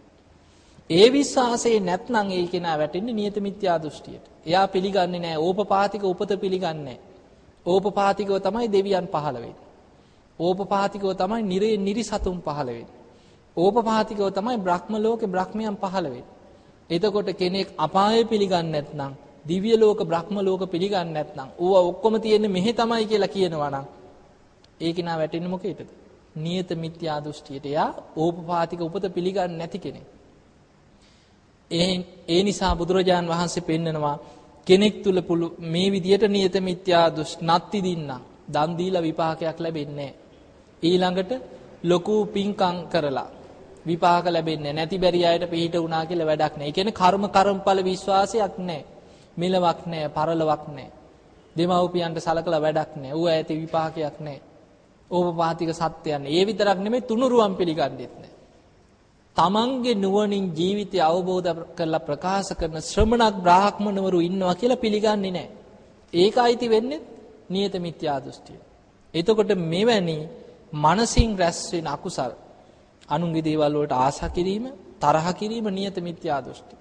ඒ විශ්වාසයේ නැත්නම් ඒ කෙනා වැටෙන්නේ නියත මිත්‍යා දෘෂ්ටියට. එයා පිළිගන්නේ නැහැ ඕපපාතික උපත පිළිගන්නේ නැහැ. ඕපපාතිකව තමයි දෙවියන් පහළ වෙන්නේ. ඕපපාතිකව තමයි නිරේ නිරිසතුන් පහළ වෙන්නේ. ඕපපාතිකව තමයි බ්‍රහ්ම ලෝකේ බ්‍රහ්මයන් පහළ වෙන්නේ. එතකොට කෙනෙක් අපාය පිළිගන්නේ නැත්නම් දිව්‍ය ලෝක බ්‍රහ්ම ලෝක පිළිගන්නේ නැත්නම් ඌව ඔක්කොම තියෙන්නේ මෙහෙ තමයි කියලා කියනවා නම් ඒක නා වැටෙන්නේ මොකේද? නියත මිත්‍යා දෘෂ්ටියට. එයා ඕපපාතික උපත පිළිගන්නේ නැති කෙනෙක්. ඒ ඒ නිසා බුදුරජාන් වහන්සේ පෙන්නනවා කෙනෙක් තුල පුළු මේ විදියට නියත මිත්‍යා දෘෂ්ටි නැති දින්නා දන් දීලා විපාකයක් ලැබෙන්නේ ඊළඟට ලොකු පින්කම් කරලා විපාක ලැබෙන්නේ නැති බැරි අයට පිළිහිට වුණා කියලා වැඩක් නැහැ. ඒ කියන්නේ කර්ම කර්මඵල විශ්වාසයක් නැහැ. මිලවක් නැහැ, පරලොවක් නැහැ. දෙමව්පියන්ට සලකලා වැඩක් නැහැ. ඌ ඇති විපාකයක් නැහැ. ඕපපාතික සත්‍යයන්. ඒ විතරක් නෙමෙයි තුනුරුවන් පිළිගන්නෙත් නැහැ. තමන්ගේ නුවණින් ජීවිතය අවබෝධ කරලා ප්‍රකාශ කරන ශ්‍රමණක් බ්‍රාහ්මණවරු ඉන්නවා කියලා පිළිගන්නේ නැහැ. ඒකයිති වෙන්නේ නියත මිත්‍යා දෘෂ්ටිය. එතකොට මෙවැනි මනසින් රැස් වෙන අකුසල් අනුන්ගේ දේවල් වලට ආශා කිරීම, තරහ කිරීම නියත මිත්‍යා දෘෂ්ටි.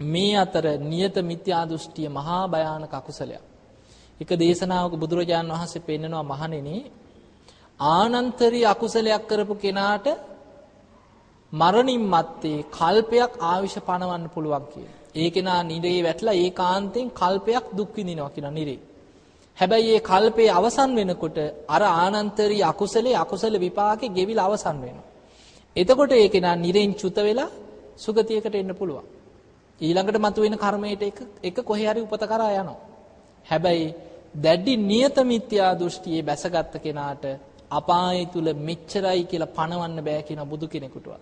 මේ අතර නියත මිත්‍යා දෘෂ්ටිය මහා භයානක අකුසලයක්. එක දේශනාවක බුදුරජාන් වහන්සේ පෙන්නනවා මහණෙනි ආනන්තරී අකුසලයක් කරපු කෙනාට මරණින් මත්තේ කල්පයක් ආවිෂ පණවන්න පුළුවන් කියලා. ඒ කෙනා නිරේ වැටලා ඒකාන්තයෙන් කල්පයක් දුක් විඳිනවා කියන නිරේ. හැබැයි ඒ කල්පේ අවසන් වෙනකොට අර ආනන්තරී අකුසලේ අකුසල විපාකේ ගෙවිලා අවසන් වෙනවා. එතකොට ඒ කෙනා නිරෙන් චුත වෙලා සුගතියකට එන්න පුළුවන්. ඊළඟට මතුවෙන කර්මයට එක එක කොහේ හරි උපත කරා යනවා. හැබැයි දැඩි නියත මිත්‍යා දෘෂ්ටියේ බැසගත් කෙනාට අපාය තුල මෙච්චරයි කියලා පණවන්න බෑ කියන බුදු කෙනෙකුටවත්.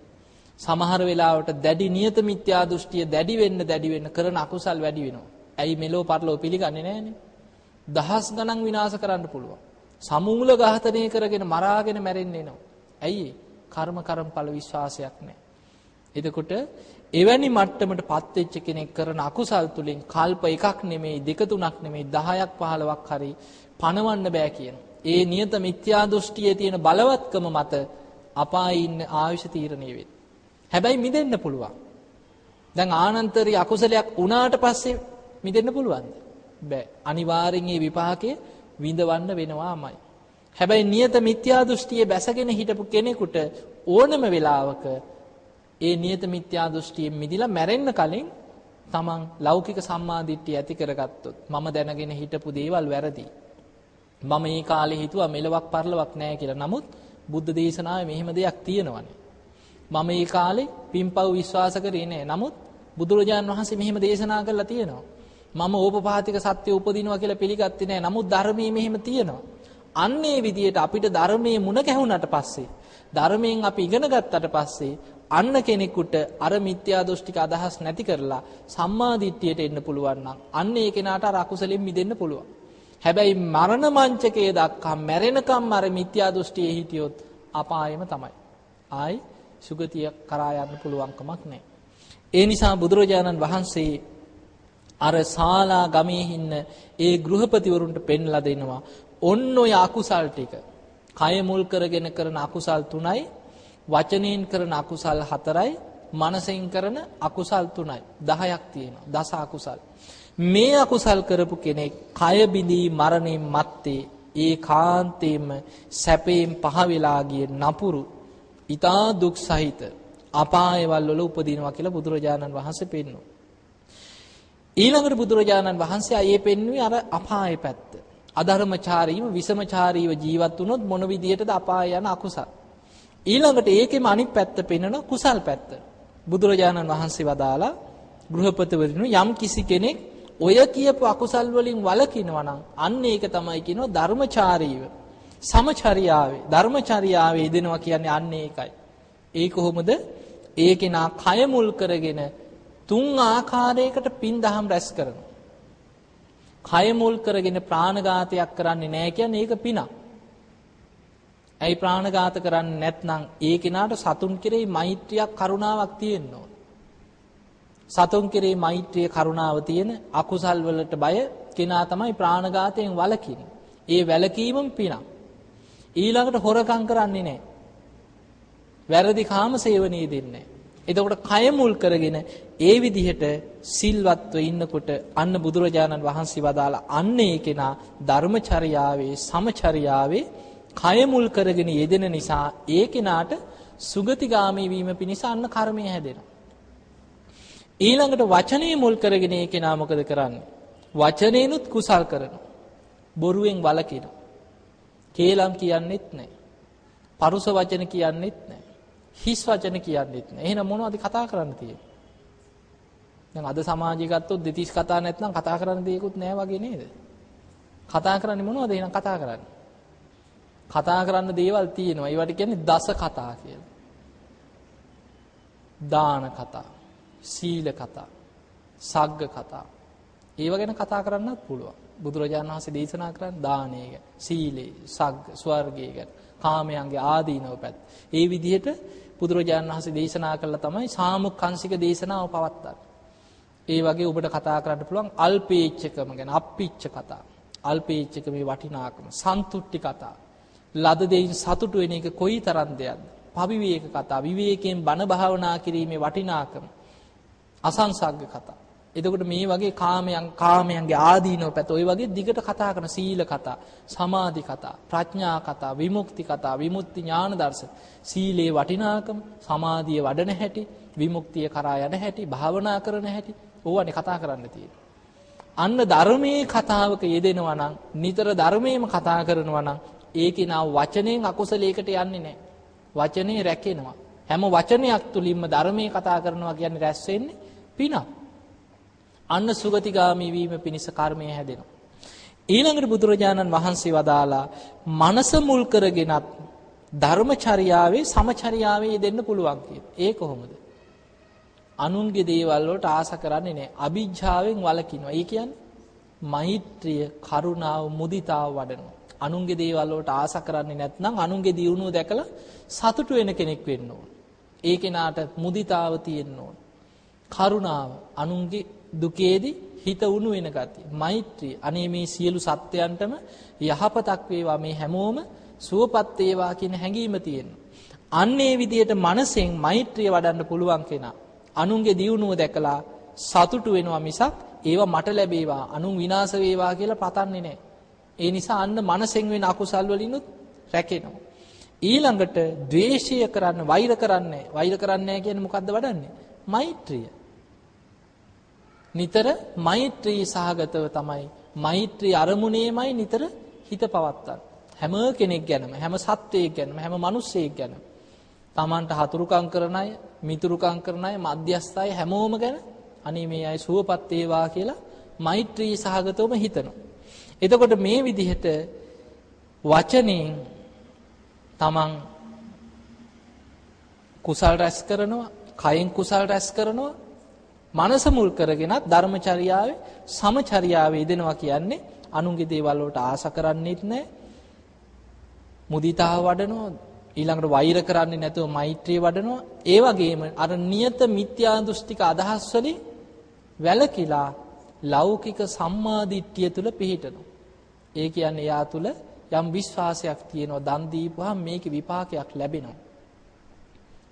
සමහර වෙලාවට දැඩි නියත මිත්‍යා දෘෂ්ටිය දැඩි වෙන්න දැඩි වෙන්න කරන අකුසල් වැඩි වෙනවා. ඇයි මෙලෝ පරලෝ පිළිගන්නේ නැහනේ? දහස් ගණන් විනාශ කරන්න පුළුවන්. සමූල ඝාතනය කරගෙන මරාගෙන මැරෙන්න එනවා. ඇයි? කර්ම කර්මඵල විශ්වාසයක් නැහැ. එතකොට එවැනි මට්ටමට පත් වෙච්ච කෙනෙක් කරන අකුසල් තුලින් කල්ප එකක් නෙමෙයි දෙක තුනක් නෙමෙයි 10ක් 15ක් හරි පණවන්න බෑ කියනවා. ඒ නියත මිත්‍යා දෘෂ්ටියේ තියෙන බලවත්කම මත අපායේ ඉන්න ආයුෂ තීරණය වෙන්නේ. හැබැයි මිදෙන්න පුළුවන්. දැන් ආනන්තරී අකුසලයක් වුණාට පස්සේ මිදෙන්න පුළුවන්ද? බෑ. අනිවාර්යෙන් මේ විපාකයේ විඳවන්න වෙනවාමයි. හැබැයි නියත මිත්‍යා දෘෂ්ටියේ බැසගෙන හිටපු කෙනෙකුට ඕනම වෙලාවක ඒ නියත මිත්‍යා දෘෂ්ටියෙන් මිදිලා මැරෙන්න කලින් තමන් ලෞකික සම්මාදිට්ඨිය ඇති කරගත්තොත් මම දැනගෙන හිටපු දේවල් වැරදි. මම මේ කාලේ හිතුවා මෙලවක් පරලවක් නැහැ කියලා. නමුත් බුද්ධ දේශනාවේ මෙහෙම දෙයක් තියෙනවනේ. මම මේ කාලේ පින්පව් විශ්වාස කරේ නැහැ. නමුත් බුදුරජාන් වහන්සේ මෙහෙම දේශනා කරලා තියෙනවා. මම ඕපපාතික සත්‍ය උපදිනවා කියලා පිළිගත්තේ නැහැ. නමුත් ධර්මයේ මෙහෙම තියෙනවා. අන්නේ විදියට අපිට ධර්මයේ මුණ ගැහුණට පස්සේ ධර්මයෙන් අපි ඉගෙන ගත්තට පස්සේ අන්න කෙනෙකුට අර මිත්‍යා දෘෂ්ටික අදහස් නැති කරලා සම්මා දිට්ඨියට එන්න පුළුවන් නම් අන්න ඒ කෙනාට අර අකුසලෙන් මිදෙන්න පුළුවන්. හැබැයි මරණ මංචකයේ දක්වා මැරෙනකම් අර මිත්‍යා දෘෂ්ටියේ හිටියොත් අපායෙම තමයි. ආයි සුගතිය කරා යන්න පුළුවන් කමක් නැහැ. ඒ නිසා බුදුරජාණන් වහන්සේ අර ශාලා ගමේ ඉන්න ඒ ගෘහපතිවරුන්ට පෙන්ලා දෙනවා. ඔන්න ඔය අකුසල් ටික. කය මුල් කරගෙන කරන අකුසල් තුනයි, වචනෙන් කරන අකුසල් හතරයි, මනසෙන් කරන අකුසල් තුනයි. 10ක් තියෙනවා. දස අකුසල්. මේ අකුසල් කරපු කෙනෙක් කය බිඳී මරණයෙන් මත්තේ ඒ කාන්තේම සැපයෙන් පහ වෙලා ගිය නපුරු ඊතා දුක් සහිත අපායවල වල උපදිනවා කියලා බුදුරජාණන් වහන්සේ පෙන්වනවා. ඊළඟට බුදුරජාණන් වහන්සේ අයේ පෙන්වුවේ අර අපාය පැත්ත. අධර්මචාරීව විසමචාරීව ජීවත් වුණොත් මොන විදියටද අපාය යන අකුසල්. ඊළඟට ඒකෙම අනිත් පැත්ත පෙන්වන කුසල් පැත්ත. බුදුරජාණන් වහන්සේ වදාලා ගෘහපතිවරුන් යම් කිසි කෙනෙක් ඔය කියපු අකුසල් වලින් වළකිනවා නම් අන්න ඒක තමයි කියනවා ධර්මචාරීව. සමචරියාවේ ධර්මචරියාවේ යෙදෙනවා කියන්නේ අන්න ඒකයි. ඒ කොහොමද? ඒ කෙනා කය මුල් කරගෙන තුන් ආකාරයකට පින් දහම් රැස් කරනවා. කය මුල් කරගෙන ප්‍රාණඝාතයක් කරන්නේ නැහැ කියන්නේ ඒක පිනක්. ඇයි ප්‍රාණඝාත කරන්නේ නැත්නම් ඒ කෙනාට සතුන් කෙරෙහි මෛත්‍රියක් කරුණාවක් තියෙන්න ඕන. සතුන් කෙරෙහි මෛත්‍රිය කරුණාව තියෙන අකුසල් වලට බය කෙනා තමයි ප්‍රාණඝාතයෙන් වළකින්නේ. ඒ වැළකීමම පිනක්. ඊළඟට හොරකම් කරන්නේ නැහැ. වැරදි කාම සේවනයේ දෙන්නේ එතකොට කය මුල් කරගෙන ඒ විදිහට සිල්වත්ව ඉන්නකොට අන්න බුදුරජාණන් වහන්සේ වදාලා අන්න ඒ කෙනා ධර්මචර්යාවේ සමචර්යාවේ කය මුල් කරගෙන යෙදෙන නිසා ඒ කෙනාට සුගතිගාමී වීම පිණිස අන්න කර්මය හැදෙනවා. ඊළඟට වචනේ මුල් කරගෙන ඒ කෙනා මොකද කරන්නේ? වචනේනුත් කුසල් කරනවා. බොරුවෙන් වළකිනවා. කේලම් කියන්නෙත් නැහැ. පරුස වචන කියන්නෙත් නැහැ. හිස් වචන කියන්නෙත් නැහැ. එහෙනම් මොනවද කතා කරන්න තියෙන්නේ? දැන් අද සමාජය ගත්තොත් දෙතිස් කතා නැත්නම් කතා කරන්න දෙයක්වත් නැහැ වගේ නේද? කතා කරන්නේ මොනවද එහෙනම් කතා කරන්නේ? කතා කරන්න දේවල් තියෙනවා. ඒවට කියන්නේ දස කතා කියලා. දාන කතා, සීල කතා, සග්ග කතා. ඒව ගැන කතා කරන්නත් පුළුවන්. බුදුරජාණන් වහන්සේ දේශනා කරන්නේ දානය ගැන, සීලේ, සග්ග, ස්වර්ගය ගැන, කාමයන්ගේ ආදීනව පැත්ත. ඒ විදිහට බුදුරජාණන් වහන්සේ දේශනා කළා තමයි සාමුක්ඛංශික දේශනාව පවත්වන්නේ. ඒ වගේ ඔබට කතා කරන්න පුළුවන් අල්පේච්ඡකම ගැන අප්පිච්ච කතා. අල්පේච්ඡකමේ වටිනාකම, සන්තුට්ටි කතා. ලද දෙයින් සතුටු වෙන එක කොයි තරම් දෙයක්ද? පවිවේක කතා, විවේකයෙන් බණ භාවනා කිරීමේ වටිනාකම. අසංසග්ග කතා. එතකොට මේ වගේ කාමයන් කාමයන්ගේ ආදීනව පැත ඔය වගේ දිගට කතා කරන සීල කතා, සමාධි කතා, ප්‍රඥා කතා, විමුක්ති කතා, විමුක්ති ඥාන දර්ශන, සීලේ වටිනාකම, සමාධිය වඩන හැටි, විමුක්තිය කරා යන හැටි, භාවනා කරන හැටි, ඕවනේ කතා කරන්න තියෙන්නේ. අන්න ධර්මයේ කතාවක යෙදෙනවා නම්, නිතර ධර්මයේම කතා කරනවා නම්, ඒකේ නා වචනයෙන් අකුසලයකට යන්නේ නැහැ. වචනේ රැකෙනවා. හැම වචනයක් තුලින්ම ධර්මයේ කතා කරනවා කියන්නේ රැස් වෙන්නේ පිනක්. අන්න සුගතිගාමී වීම පිණිස කර්මය හැදෙනවා. ඊළඟට බුදුරජාණන් වහන්සේ වදාලා මනස මුල් කරගෙනත් ධර්මචර්යාවේ සමචර්යාවේ යෙදෙන්න පුළුවන් කියන. ඒ කොහොමද? අනුන්ගේ දේවල් වලට ආස කරන්නේ නැහැ. අභිජ්ජාවෙන් වළකිනවා. ඒ කියන්නේ මෛත්‍රිය, කරුණාව, මුදිතාව වඩනවා. අනුන්ගේ දේවල් වලට ආස කරන්නේ නැත්නම් අනුන්ගේ දියුණුව දැකලා සතුටු වෙන කෙනෙක් වෙන්න ඕන. ඒ කෙනාට මුදිතාව තියෙන්න ඕන. කරුණාව, අනුන්ගේ දුකේදී හිත උණු වෙන ගතිය. මෛත්‍රිය. අනේ මේ සියලු සත්‍යයන්ටම යහපතක් වේවා මේ හැමෝම සුවපත් වේවා කියන හැඟීම තියෙනවා. අන්නේ විදියට මනසෙන් මෛත්‍රිය වඩන්න පුළුවන් කෙනා අනුන්ගේ දියුණුව දැකලා සතුටු වෙනවා මිසක් ඒවා මට ලැබේවා අනුන් විනාශ වේවා කියලා පතන්නේ නැහැ. ඒ නිසා අන්න මනසෙන් වෙන අකුසල් වලිනුත් රැකෙනවා. ඊළඟට ද්වේෂය කරන්න වෛර කරන්නේ වෛර කරන්නේ කියන්නේ මොකද්ද වඩන්නේ? මෛත්‍රිය. නිතර මෛත්‍රී සහගතව තමයි මෛත්‍රී අරමුණේමයි නිතර හිත පවත්තන්නේ. හැම කෙනෙක් ගැනම හැම සත්වයෙක් ගැනම හැම මිනිස්සෙක් ගැනම Tamanට හතුරුකම් කරන අය, මිතුරුකම් කරන අය, මධ්‍යස්ථ අය හැමෝම ගැන අනේ මේ අය සුවපත් වේවා කියලා මෛත්‍රී සහගතවම හිතනවා. එතකොට මේ විදිහට වචනෙන් තමන් කුසල් රැස් කරනවා, කයෙන් කුසල් රැස් කරනවා, මනස මුල් කරගෙනත් ධර්මචර්යාවේ සමචර්යාවේ යෙදෙනවා කියන්නේ අනුන්ගේ දේවල් වලට ආස කරන්නේත් නැහැ. මුදිතාව වඩනවා, ඊළඟට වෛර කරන්නේ නැතුව මෛත්‍රිය වඩනවා. ඒ වගේම අර නියත මිත්‍යා දෘෂ්ටික අදහස් වලින් වැළකීලා ලෞකික සම්මාදිට්ඨිය තුල පිහිටනවා. ඒ කියන්නේ යා තුල යම් විශ්වාසයක් තියෙනවා දන් දීපුවාම මේකේ විපාකයක් ලැබෙනවා.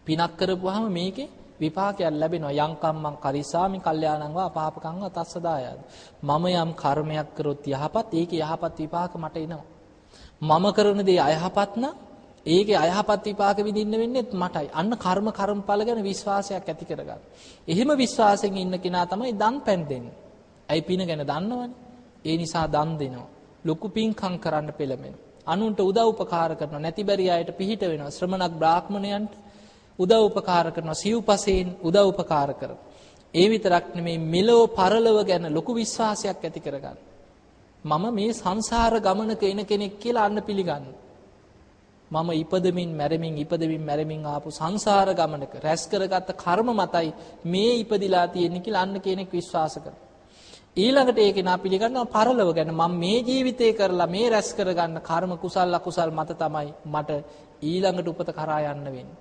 පිනක් කරපුවාම මේකේ විපාකයක් ලැබෙනවා යංකම් මං කරිසාමි කල්යාණං වා අපාපකං වා තස්සදායද මම යම් කර්මයක් කරොත් යහපත් ඒකේ යහපත් විපාක මට එනවා මම කරන දේ අයහපත් නම් ඒකේ අයහපත් විපාක විඳින්න වෙන්නේත් මටයි. අන්න කර්ම කර්මඵල ගැන විශ්වාසයක් ඇති කරගන්න. එහෙම විශ්වාසයෙන් ඉන්න කෙනා තමයි දන් පැන් දෙන්නේ. ඇයි පින ගැන දන්නවනේ. ඒ නිසා දන් දෙනවා. ලොකු පින්කම් කරන්න පෙළඹෙනවා. අනුන්ට උදව් උපකාර කරනවා. නැති බැරි අයට පිහිට වෙනවා. ශ්‍රමණක් බ්‍රාහ්මණයන්ට උදව් උපකාර කරනවා. සිව්පසයෙන් උදව් උපකාර කරනවා. ඒ විතරක් නෙමෙයි මෙලෝ පරලව ගැන ලොකු විශ්වාසයක් ඇති කරගන්න. මම මේ සංසාර ගමනක එන කෙනෙක් කියලා අන්න පිළිගන්නවා. මම ඉපදමින් මැරෙමින් ඉපදමින් මැරෙමින් ආපු සංසාර ගමනක රැස් කරගත්ත කර්ම මතයි මේ ඉපදිලා තියෙන්නේ කියලා අන්න කෙනෙක් විශ්වාස කරනවා. ඊළඟට ඒක නා පිළිගන්නවා පරලොව ගැන මම මේ ජීවිතේ කරලා මේ රැස් කරගන්න කර්ම කුසල් අකුසල් මත තමයි මට ඊළඟට උපත කරා යන්න වෙන්නේ.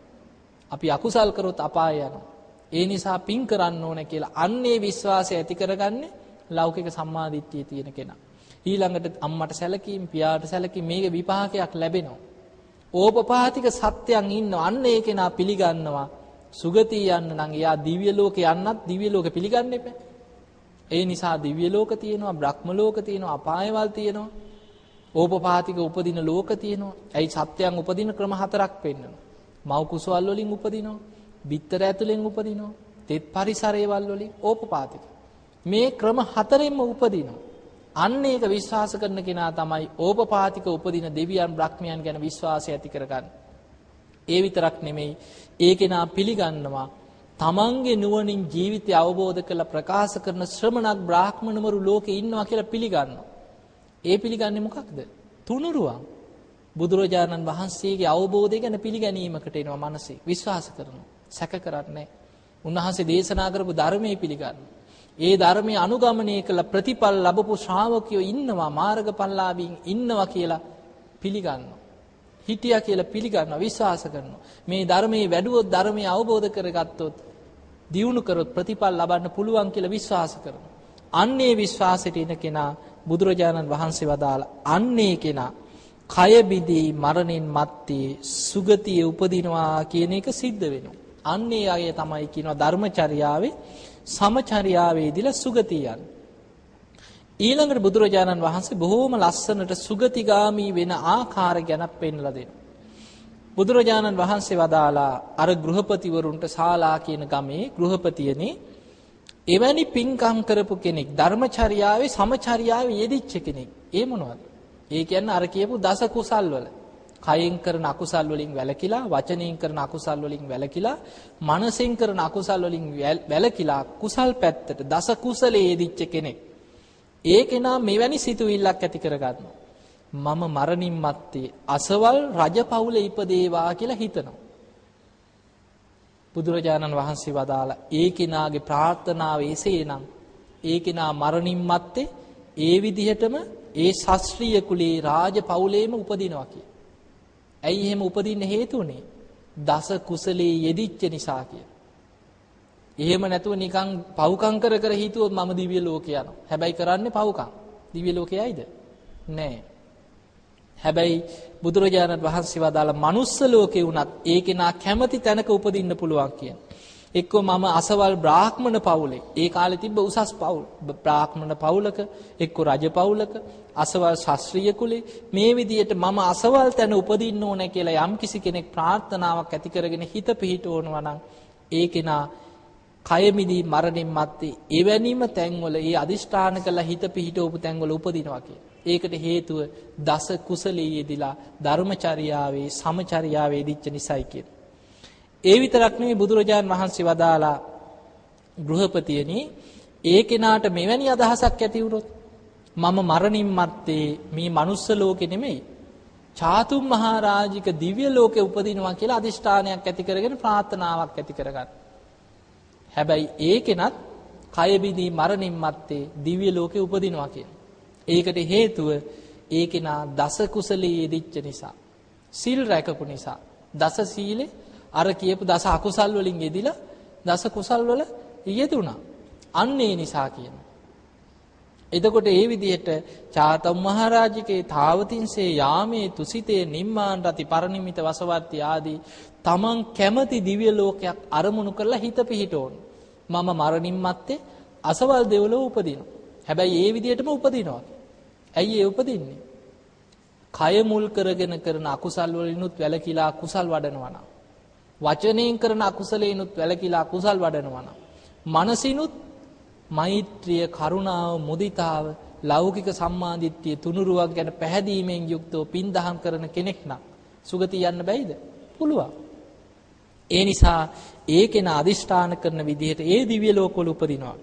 අපි අකුසල් කරොත් අපාය යනවා. ඒ නිසා පින් කරන්න ඕන කියලා අන්නේ විශ්වාසය ඇති කරගන්නේ ලෞකික සම්මාදිට්ඨිය තියෙන කෙනා. ඊළඟට අම්මට සැලකීම් පියාට සැලකීම් මේක විපාකයක් ලැබෙනවා. ඕපපාතික සත්‍යයන් ඉන්න අන්න ඒ කෙනා පිළිගන්නවා සුගතිය යන්න නම් එයා දිව්‍ය ලෝකේ යන්නත් දිව්‍ය ලෝක පිළිගන්න එපා. ඒ නිසා දිව්‍ය ලෝක තියෙනවා, බ්‍රහ්ම ලෝක තියෙනවා, අපායවල් තියෙනවා. ඕපපාතික උපදින ලෝක තියෙනවා. ඇයි සත්‍යයන් උපදින ක්‍රම හතරක් පෙන්වනවා. මව් කුසවල් වලින් උපදිනවා, බිත්තර ඇතුලෙන් උපදිනවා, තෙත් පරිසරයවල් වලින් ඕපපාතික. මේ ක්‍රම හතරෙන්ම උපදිනවා. අන්න ඒක විශ්වාස කරන කෙනා තමයි ඕපපාතික උපදින දෙවියන් බ්‍රහ්මයන් ගැන විශ්වාසය ඇති කරගන්න. ඒ විතරක් නෙමෙයි ඒ කෙනා පිළිගන්නවා තමන්ගේ නුවණින් ජීවිතය අවබෝධ කරලා ප්‍රකාශ කරන ශ්‍රමණක් බ්‍රාහ්මණවරු ලෝකේ ඉන්නවා කියලා පිළිගන්නවා. ඒ පිළිගන්නේ මොකක්ද? තුනුරුවන්. බුදුරජාණන් වහන්සේගේ අවබෝධය ගැන පිළිගැනීමකට එනවා මනසේ. විශ්වාස කරනවා. සැක කරන්නේ උන්වහන්සේ දේශනා කරපු ධර්මයේ පිළිගන්නවා. ඒ ධර්මයේ අනුගමනය කළ ප්‍රතිඵල ලැබපු ශ්‍රාවකයෝ ඉන්නවා මාර්ගඵලලාභීන් ඉන්නවා කියලා පිළිගන්නවා. හිටියා කියලා පිළිගන්නවා විශ්වාස කරනවා. මේ ධර්මයේ වැඩුවොත් ධර්මයේ අවබෝධ කරගත්තොත් දියුණු කරොත් ප්‍රතිඵල ලබන්න පුළුවන් කියලා විශ්වාස කරනවා. අන්නේ විශ්වාසයට එන කෙනා බුදුරජාණන් වහන්සේ වදාළ අන්නේ කෙනා කය බිදී මරණින් මත්තේ සුගතිය උපදිනවා කියන එක සිද්ධ වෙනවා. අන්නේ අය තමයි කියනවා ධර්මචර්යාවේ සමචර්යාවේදීලා සුගතියන්. ඊළඟට බුදුරජාණන් වහන්සේ බොහෝම ලස්සනට සුගතිගාමී වෙන ආකාර ගැන පෙන්ලා දෙනවා. බුදුරජාණන් වහන්සේ වදාලා අර ගෘහපතිවරුන්ට ශාලා කියන ගමේ ගෘහපතියනේ එවැනි පින්කම් කරපු කෙනෙක් ධර්මචර්යාවේ සමචර්යාවේ යෙදිච්ච කෙනෙක්. ඒ මොනවද? ඒ කියන්නේ අර කියපු දස කුසල් වල. කයෙන් කරන අකුසල් වලින් වැළකීලා වචනයෙන් කරන අකුසල් වලින් වැළකීලා මනසෙන් කරන අකුසල් වලින් වැළකීලා කුසල් පැත්තට දස කුසලයේ යෙදිච්ච කෙනෙක්. ඒ කෙනා මෙවැනි සිතුවිල්ලක් ඇති කරගන්නවා. මම මරණින් මත්තේ අසවල් රජපෞලේ ඉපදේවා කියලා හිතනවා. බුදුරජාණන් වහන්සේ වදාලා ඒ කෙනාගේ ප්‍රාර්ථනාව එසේනම් ඒ කෙනා මරණින් මත්තේ ඒ විදිහටම ඒ ශාස්ත්‍රීය කුලේ රාජ පවුලේම උපදිනවා කිය. ඇයි එහෙම උපදින්න හේතුනේ? දස කුසලයේ යෙදිච්ච නිසා කිය. එහෙම නැතුව නිකන් පව්කම් කර කර හිතුවොත් මම දිව්‍ය ලෝකේ යනවා. හැබැයි කරන්නේ පව්කම්. දිව්‍ය ලෝකයයිද? නෑ. හැබැයි බුදුරජාණන් වහන්සේ වදාළ මනුස්ස ලෝකේ වුණත් ඒ කෙනා කැමති තැනක උපදින්න පුළුවන් කියන. එක්කෝ මම අසවල් බ්‍රාහ්මණ පවුලේ ඒ කාලේ තිබ්බ උසස් පවුල් බ්‍රාහ්මණ පවුලක එක්කෝ රජ පවුලක අසවල් ශාස්ත්‍රීය කුලේ මේ විදියට මම අසවල් තැන උපදින්න ඕන කියලා යම්කිසි කෙනෙක් ප්‍රාර්ථනාවක් ඇති කරගෙන හිත පිහිටවනවා නම් ඒ කෙනා කය මිදී මරණින් මත්තේ එවැනිම තැන්වල ඒ අදිෂ්ඨාන කළ හිත පිහිටවපු තැන්වල උපදිනවා කිය. ඒකට හේතුව දස කුසලයේ යෙදිලා ධර්මචර්යාවේ සමචර්යාවේ දිච්ච නිසයි කියන. ඒ විතරක් නෙවෙයි බුදුරජාන් වහන්සේ වදාලා ගෘහපතියනි ඒ කෙනාට මෙවැනි අදහසක් ඇති වුණොත් මම මරණින් මත්තේ මේ manuss ලෝකෙ නෙමෙයි චාතුම් මහරජික දිව්‍ය ලෝකෙ උපදිනවා කියලා අදිෂ්ඨානයක් ඇති කරගෙන ප්‍රාර්ථනාවක් ඇති කරගන්න. හැබැයි ඒ කෙනත් කය බිඳී මරණින් මත්තේ දිව්‍ය ලෝකෙ උපදිනවා කියන. ඒකට හේතුව ඒ කෙනා දස කුසලයේ යෙදිච්ච නිසා. සිල් රැකපු නිසා. දස සීලේ අර කියපු දස අකුසල් වලින් යෙදිලා දස කුසල් වල යෙදුණා. අන්න ඒ නිසා කියනවා. එතකොට ඒ විදිහට චාතම් මහරජිකේ තාවතින්සේ යාමේ තුසිතේ නිම්මාන් රති පරිනිමිත වසවර්ති ආදී තමන් කැමති දිව්‍ය ලෝකයක් අරමුණු කරලා හිත පිහිටෝන. මම මරණින් මත්තේ අසවල් දෙවලෝ උපදිනවා. හැබැයි ඒ විදිහටම උපදිනවා. ඇයි ඒ උපදින්නේ? කය මුල් කරගෙන කරන අකුසල් වලිනුත් වැළකීලා කුසල් වඩනවා නම් වචනයෙන් කරන අකුසලේනුත් වැළකීලා කුසල් වඩනවා නම් මනසිනුත් මෛත්‍රිය කරුණාව මුදිතාව ලෞකික සම්මාදිට්ඨිය තුනුරුවක් ගැන පැහැදීමෙන් යුක්තව පින් දහම් කරන කෙනෙක් නම් සුගති යන්න බැයිද? පුළුවන්. ඒ නිසා ඒ කෙනා අදිෂ්ඨාන කරන විදිහට ඒ දිව්‍ය ලෝකවල උපදිනවා.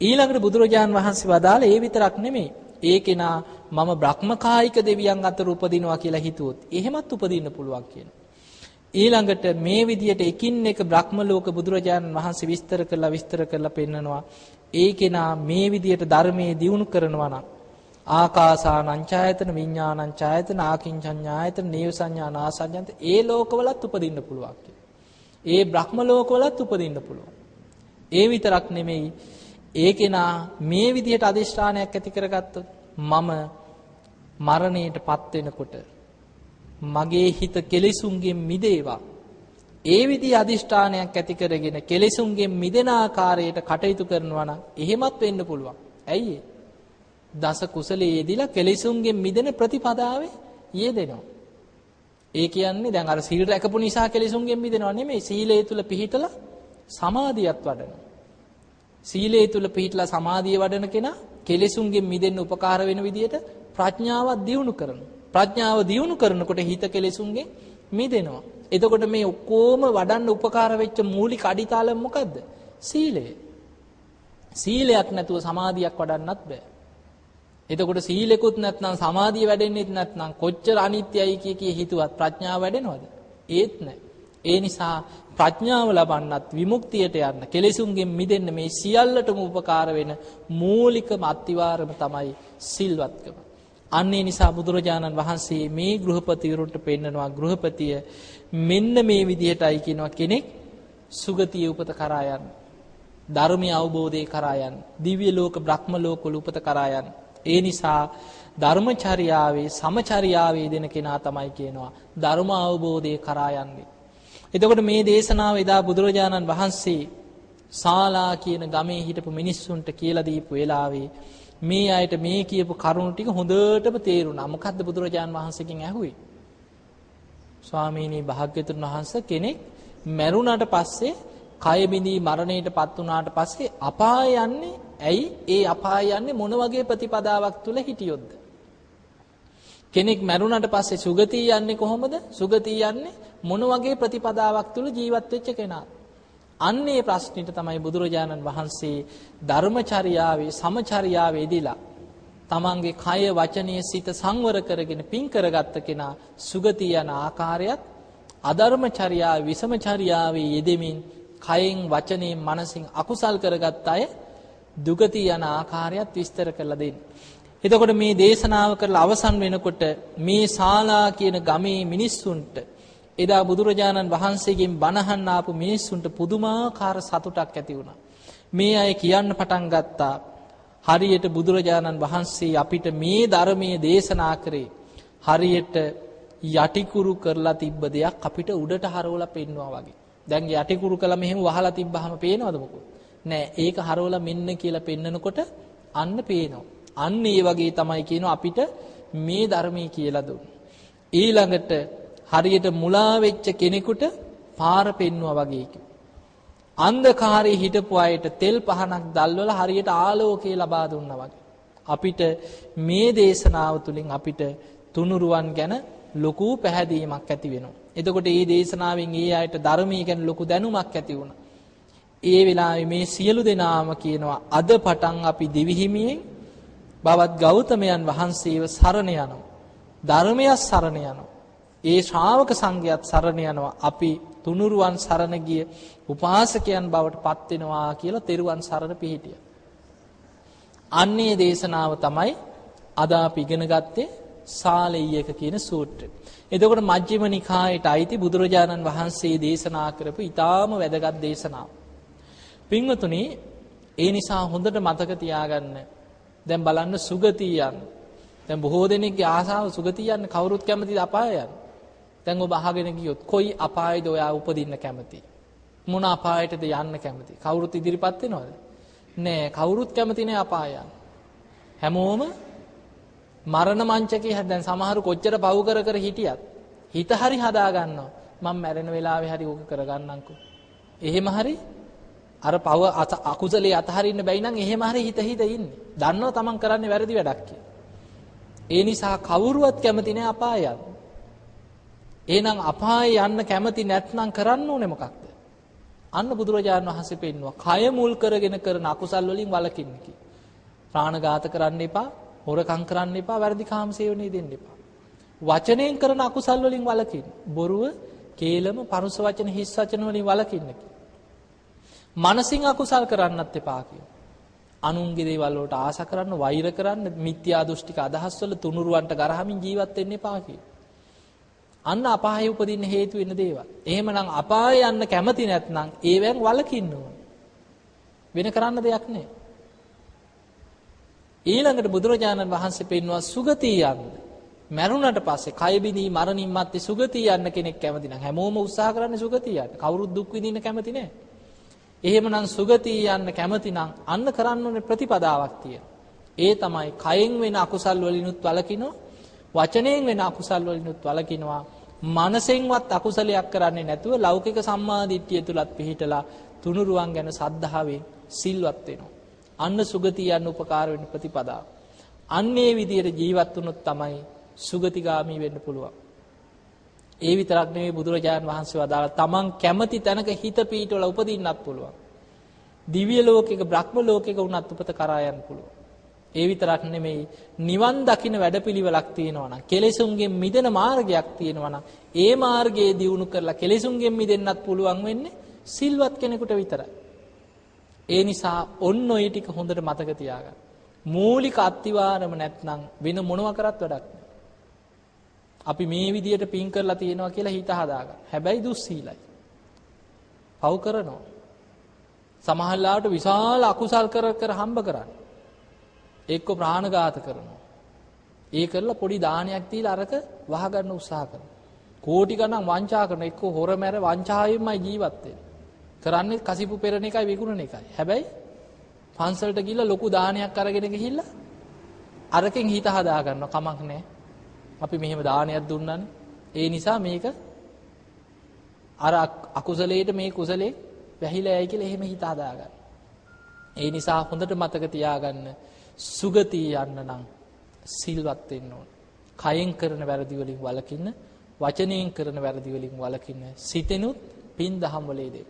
ඊළඟට බුදුරජාන් වහන්සේ වදාළ ඒ විතරක් නෙමෙයි. ඒ කෙනා මම බ්‍රහ්මකායික දෙවියන් අතර උපදිනවා කියලා හිතුවොත් එහෙමත් උපදින්න පුළුවන් කියනවා. ඊළඟට මේ විදියට එකින් එක බ්‍රහ්ම ලෝක බුදුරජාණන් වහන්සේ විස්තර කරලා විස්තර කරලා පෙන්නනවා. ඒ කෙනා මේ විදියට ධර්මයේ දියුණු කරනවා නම් ආකාසානංචායතන විඥානංචායතන ආකින්චඤ්ඤායතන නේව සංඥා නාසඤ්ඤන්ත ඒ ලෝකවලත් උපදින්න පුළුවන් ඒ බ්‍රහ්ම ලෝකවලත් උපදින්න පුළුවන්. ඒ විතරක් නෙමෙයි ඒ කෙනා මේ විදිහට අදිෂ්ඨානයක් ඇති කරගත්තොත් මම මරණයටපත් වෙනකොට මගේ හිත කෙලෙසුන්ගෙන් මිදේවා. ඒ විදිහ අදිෂ්ඨානයක් ඇති කරගෙන කෙලෙසුන්ගෙන් මිදෙන ආකාරයට කටයුතු කරනවා නම් එහෙමත් වෙන්න පුළුවන්. ඇයි දස කුසලයේ යෙදিলা කෙලෙසුන්ගෙන් මිදෙන ප්‍රතිපදාවේ යෙදෙනවා. ඒ කියන්නේ දැන් අර සීල් රැකපු නිසා කෙලෙසුන්ගෙන් මිදෙනව නෙමෙයි සීලය තුල පිහිටලා සමාධියත් වඩනවා. සීලය තුල පිහිටලා සමාධිය වඩන කෙනා කෙලෙසුන්ගෙන් මිදෙන්න උපකාර වෙන විදිහට ප්‍රඥාවක් දියුණු කරනවා. ප්‍රඥාව දියුණු කරනකොට හිත කෙලෙසුන්ගෙන් මිදෙනවා. එතකොට මේ ඔක්කොම වඩන්න උපකාර වෙච්ච මූලික අඩිතාලම මොකද්ද? සීලය. සීලයක් නැතුව සමාධියක් වඩන්නත් බෑ. එතකොට සීලෙකුත් නැත්නම් සමාධිය වැඩෙන්නෙත් නැත්නම් කොච්චර අනිත්‍යයි කිය කී හිතුවත් ප්‍රඥාව වැඩෙනවද? ඒත් නැහැ. ඒ නිසා ප්‍රඥාව ලබන්නත් විමුක්තියට යන්න කෙලෙසුන්ගෙන් මිදෙන්න මේ සියල්ලටම උපකාර වෙන මූලිකම අත්විවරම තමයි සිල්වත්කම. අන්නේ නිසා බුදුරජාණන් වහන්සේ මේ ගෘහපතිවරුන්ට පෙන්නනවා ගෘහපතිය මෙන්න මේ විදිහටයි කියනවා කෙනෙක් සුගතිය උපත කරා යන්න. ධර්මය අවබෝධය කරා යන්න. දිව්‍ය ලෝක බ්‍රහ්ම ලෝකවල උපත කරා යන්න. ඒ නිසා ධර්මචර්යාවේ සමචර්යාවේ දෙන කෙනා තමයි කියනවා ධර්ම අවබෝධය කරා යන්නේ. එතකොට මේ දේශනාව එදා බුදුරජාණන් වහන්සේ ශාලා කියන ගමේ හිටපු මිනිස්සුන්ට කියලා දීපු වෙලාවේ මේ අයට මේ කියපු කරුණු ටික හොඳටම තේරුණා. මොකද්ද බුදුරජාන් වහන්සේගෙන් ඇහුවේ? ස්වාමීනි භාග්‍යතුන් වහන්සේ කෙනෙක් මැරුණාට පස්සේ කය බිඳී මරණයටපත් වුණාට පස්සේ අපාය යන්නේ ඇයි? ඒ අපාය යන්නේ මොන වගේ ප්‍රතිපදාවක් තුල හිටියොත්ද? කෙනෙක් මැරුණාට පස්සේ සුගතිය යන්නේ කොහොමද? සුගතිය යන්නේ මොන වගේ ප්‍රතිපදාවක් තුල ජීවත් වෙච්ච කෙනාද? අන්නේ ප්‍රශ්නෙට තමයි බුදුරජාණන් වහන්සේ ධර්මචර්යාවේ සමචර්යාවේදීලා තමන්ගේ කය වචනය සිත සංවර කරගෙන පින් කරගත්ත කෙනා සුගති යන ආකාරයත් අධර්මචර්යාව විසමචර්යාවේ යෙදෙමින් කයෙන් වචනයෙන් මනසින් අකුසල් කරගත් අය දුගති යන ආකාරයත් විස්තර කරලා දෙන්න. එතකොට මේ දේශනාව කරලා අවසන් වෙනකොට මේ ශාලා කියන ගමේ මිනිස්සුන්ට එදා බුදුරජාණන් වහන්සේගෙන් බණහන්න ආපු මිනිස්සුන්ට පුදුමාකාර සතුටක් ඇති වුණා. මේ අය කියන්න පටන් ගත්තා හරියට බුදුරජාණන් වහන්සේ අපිට මේ ධර්මයේ දේශනා කරේ හරියට යටිකුරු කරලා තිබ්බ දෙයක් අපිට උඩට හරවලා පෙන්නවා වගේ. දැන් යටිකුරු කළා මෙහෙම වහලා තිබ්බහම පේනවද මොකෝ? නෑ ඒක හරවලා මෙන්න කියලා පෙන්නකොට අන්න පේනවා. අන්න ඒ වගේ තමයි කියනවා අපිට මේ ධර්මයේ කියලා දුන්න. ඊළඟට හරියට මුලා වෙච්ච කෙනෙකුට පාර පෙන්නවා වගේ අන්ධකාරයේ හිටපු අයට තෙල් පහනක් දැල්වලා හරියට ආලෝකය ලබා දුන්නා වගේ. අපිට මේ දේශනාව තුළින් අපිට තුනුරුවන් ගැන ලොකු පැහැදීමක් ඇති වෙනවා. එතකොට මේ දේශනාවෙන් ඒ අයට ධර්මයේ ගැන ලොකු දැනුමක් ඇති වුණා. ඒ වෙලාවේ මේ සියලු දෙනාම කියනවා අද පටන් අපි දිවිහිමියෙන් බවත් ගෞතමයන් වහන්සේව සරණ යනවා. ධර්මයක් සරණ යනවා. ඒ ශ්‍රාවක සංඝයාත් සරණ යනවා. අපි තුනුරුවන් සරණ ගිය උපාසකයන් බවට පත් වෙනවා කියලා තෙරුවන් සරණ පිහිටියා. අන්නේ දේශනාව තමයි අද අපි ඉගෙන ගත්තේ සාලෙය්‍යක කියන සූත්‍රය. එතකොට මජ්ක්‍ධිම නිකායට අයිති බුදුරජාණන් වහන්සේ දේශනා කරපු ඊටාම වැදගත් දේශනාව. පින්වතුනි ඒ නිසා හොඳට මතක තියාගන්න. දැන් බලන්න සුගතිය යන්න. දැන් බොහෝ දෙනෙක්ගේ ආසාව සුගතිය යන්න කවුරුත් කැමතිද අපාය යන්න. දැන් ඔබ අහගෙන ගියොත් කොයි අපායද ඔයා උපදින්න කැමති? මොන අපායටද යන්න කැමති? කවුරුත් ඉදිරිපත් වෙනවද? නෑ කවුරුත් කැමති නෑ අපාය යන්න. හැමෝම මරණ මංචකේ දැන් සමහරු කොච්චර පව් කර කර හිටියත් හිත හරි හදා ගන්නවා. මම මැරෙන වෙලාවේ හරි ඕක කරගන්නම්කෝ. එහෙම හරි අර පව අකුසලේ අතහරින්න බැයි නම් එහෙම හරි හිත හිත ඉන්නේ. දන්නවා තමන් කරන්නේ වැරදි වැඩක් කියලා. ඒ නිසා කවුරුවත් කැමති නෑ අපාය යන්න. එහෙනම් අපාය යන්න කැමති නැත්නම් කරන්න ඕනේ මොකක්ද? අන්න බුදුරජාණන් වහන්සේ පෙන්නවා කය මුල් කරගෙන කරන අකුසල් වලින් වළකින්න කි. ප්‍රාණඝාත කරන්න එපා, හොරකම් කරන්න එපා, වැරදි කාම සේවනයේ දෙන්න එපා. වචනයෙන් කරන අකුසල් වලින් වළකින්න. බොරුව, කේලම, පරුස වචන, හිස් වචන වලින් වළකින්න කි. මනසින් අකුසල් කරන්නත් එපා කියනවා. අනුන්ගේ දේවල් වලට ආස කරන්න, වෛර කරන්න, මිත්‍යා දෘෂ්ටික අදහස් වල තුනුරුවන්ට ගරහමින් ජීවත් වෙන්න එපා කියනවා. අන්න අපායේ උපදින්න හේතු වෙන දේවල්. එහෙමනම් අපායේ යන්න කැමති නැත්නම් ඒවෙන් වළකින්න ඕන. වෙන කරන්න දෙයක් නැහැ. ඊළඟට බුදුරජාණන් වහන්සේ පෙන්වුවා සුගතිය යන්න. මැරුණට පස්සේ කය බිඳී මරණින් මත්තේ සුගතිය යන්න කෙනෙක් කැමති නම් හැමෝම උත්සාහ කරන්නේ සුගතිය යන්න. කවුරුත් දුක් විඳින්න කැමති නැහැ. එහෙමනම් සුගතිය යන්න කැමති නම් අන්න කරන්න ඕනේ ප්‍රතිපදාවක් තියෙනවා. ඒ තමයි කයෙන් වෙන අකුසල් වලිනුත් වළකිනවා, වචනයෙන් වෙන අකුසල් වලිනුත් වළකිනවා, මනසෙන්වත් අකුසලයක් කරන්නේ නැතුව ලෞකික සම්මාදිට්ඨිය තුලත් පිහිටලා තුනුරුවන් ගැන සද්ධාවෙන් සිල්වත් වෙනවා. අන්න සුගතිය යන්න උපකාර වෙන ප්‍රතිපදාව. අන්නේ විදියට ජීවත් වුණොත් තමයි සුගතිගාමි වෙන්න පුළුවන්. ඒ විතරක් නෙවෙයි බුදුරජාණන් වහන්සේ වදාළ තමන් කැමති තැනක හිත පීඨවල උපදින්නත් පුළුවන්. දිව්‍ය ලෝකයක බ්‍රහ්ම ලෝකයක වුණත් උපත කරා යන්න පුළුවන්. ඒ විතරක් නෙමෙයි නිවන් දකින්න වැඩපිළිවෙලක් තියෙනවා නම් කෙලෙසුන්ගෙන් මිදෙන මාර්ගයක් තියෙනවා නම් ඒ මාර්ගයේ දියුණු කරලා කෙලෙසුන්ගෙන් මිදෙන්නත් පුළුවන් වෙන්නේ සිල්වත් කෙනෙකුට විතරයි. ඒ නිසා ඔන්න ඔය ටික හොඳට මතක තියාගන්න. මූලික අත්තිවාරම නැත්නම් වෙන මොනවා කරත් වැඩක් නෑ. අපි මේ විදියට පින් කරලා තියෙනවා කියලා හිත හදාගන්න. හැබැයි දුස්සීලයි. පව් කරනවා. සමහරලාට විශාල අකුසල් කර කර හම්බ කරන්නේ. එක්ක ප්‍රාණඝාත කරනවා. ඒ කරලා පොඩි දානයක් දීලා අරක වහගන්න උත්සාහ කරනවා. කෝටි ගණන් වංචා කරන එක්ක හොර මැර වංචාවෙන්මයි ජීවත් වෙන්නේ. කරන්නේ කසිපු පෙරණ එකයි විකුණන එකයි. හැබැයි පන්සලට ගිහිල්ලා ලොකු දානයක් අරගෙන ගිහිල්ලා අරකින් හිත හදා ගන්නවා කමක් නැහැ. අපි මෙහෙම දානයක් දුන්නනේ. ඒ නිසා මේක අර අකුසලයට මේ කුසලේ වැහිලා යයි කියලා එහෙම හිත හදාගන්න. ඒ නිසා හොඳට මතක තියාගන්න සුගතිය යන්න නම් සිල්වත් වෙන්න ඕන. කයෙන් කරන වැරදි වලින් වළකින්න, වචනයෙන් කරන වැරදි වලින් වළකින්න, සිතෙනුත් පින් දහම් වලේදී.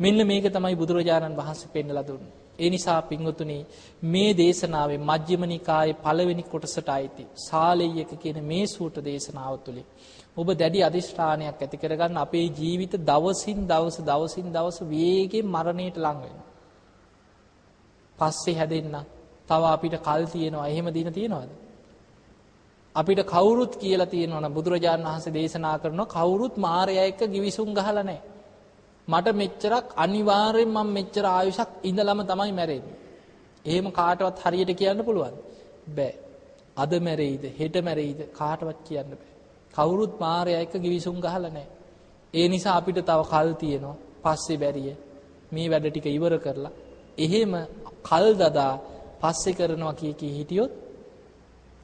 මෙන්න මේක තමයි බුදුරජාණන් වහන්සේ පෙන්නලා දුන්නේ. ඒ නිසා පින්වතුනි මේ දේශනාවේ මජ්ක්‍ධිම නිකායේ පළවෙනි කොටසට අයිති සාලෙය්‍යක කියන මේ සූත්‍ර දේශනාව තුළින් ඔබ දැඩි අදිෂ්ඨානයක් ඇති කරගන්න අපේ ජීවිත දවසින් දවස දවසින් දවස වේගෙන් මරණයට ලං වෙනවා. පස්සේ හැදෙන්න. තව අපිට කල් තියෙනවා. එහෙම දින තියෙනවද? අපිට කවුරුත් කියලා තියෙනවා නම් බුදුරජාණන් වහන්සේ දේශනා කරනවා කවුරුත් මායя එක්ක givisum ගහලා නැහැ. මට මෙච්චරක් අනිවාර්යෙන් මම මෙච්චර ආයුෂක් ඉඳලම තමයි මැරෙන්නේ. එහෙම කාටවත් හරියට කියන්න පුළුවන්. බෑ. අද මැරෙයිද හෙට මැරෙයිද කාටවත් කියන්න බෑ. කවුරුත් මායя එක්ක givisum ගහලා නැහැ. ඒ නිසා අපිට තව කල් තියෙනවා. පස්සේ බැරිය. මේ වැඩ ටික ඉවර කරලා එහෙම කල් දදා පස්සේ කරනවා කිය කී හිටියොත්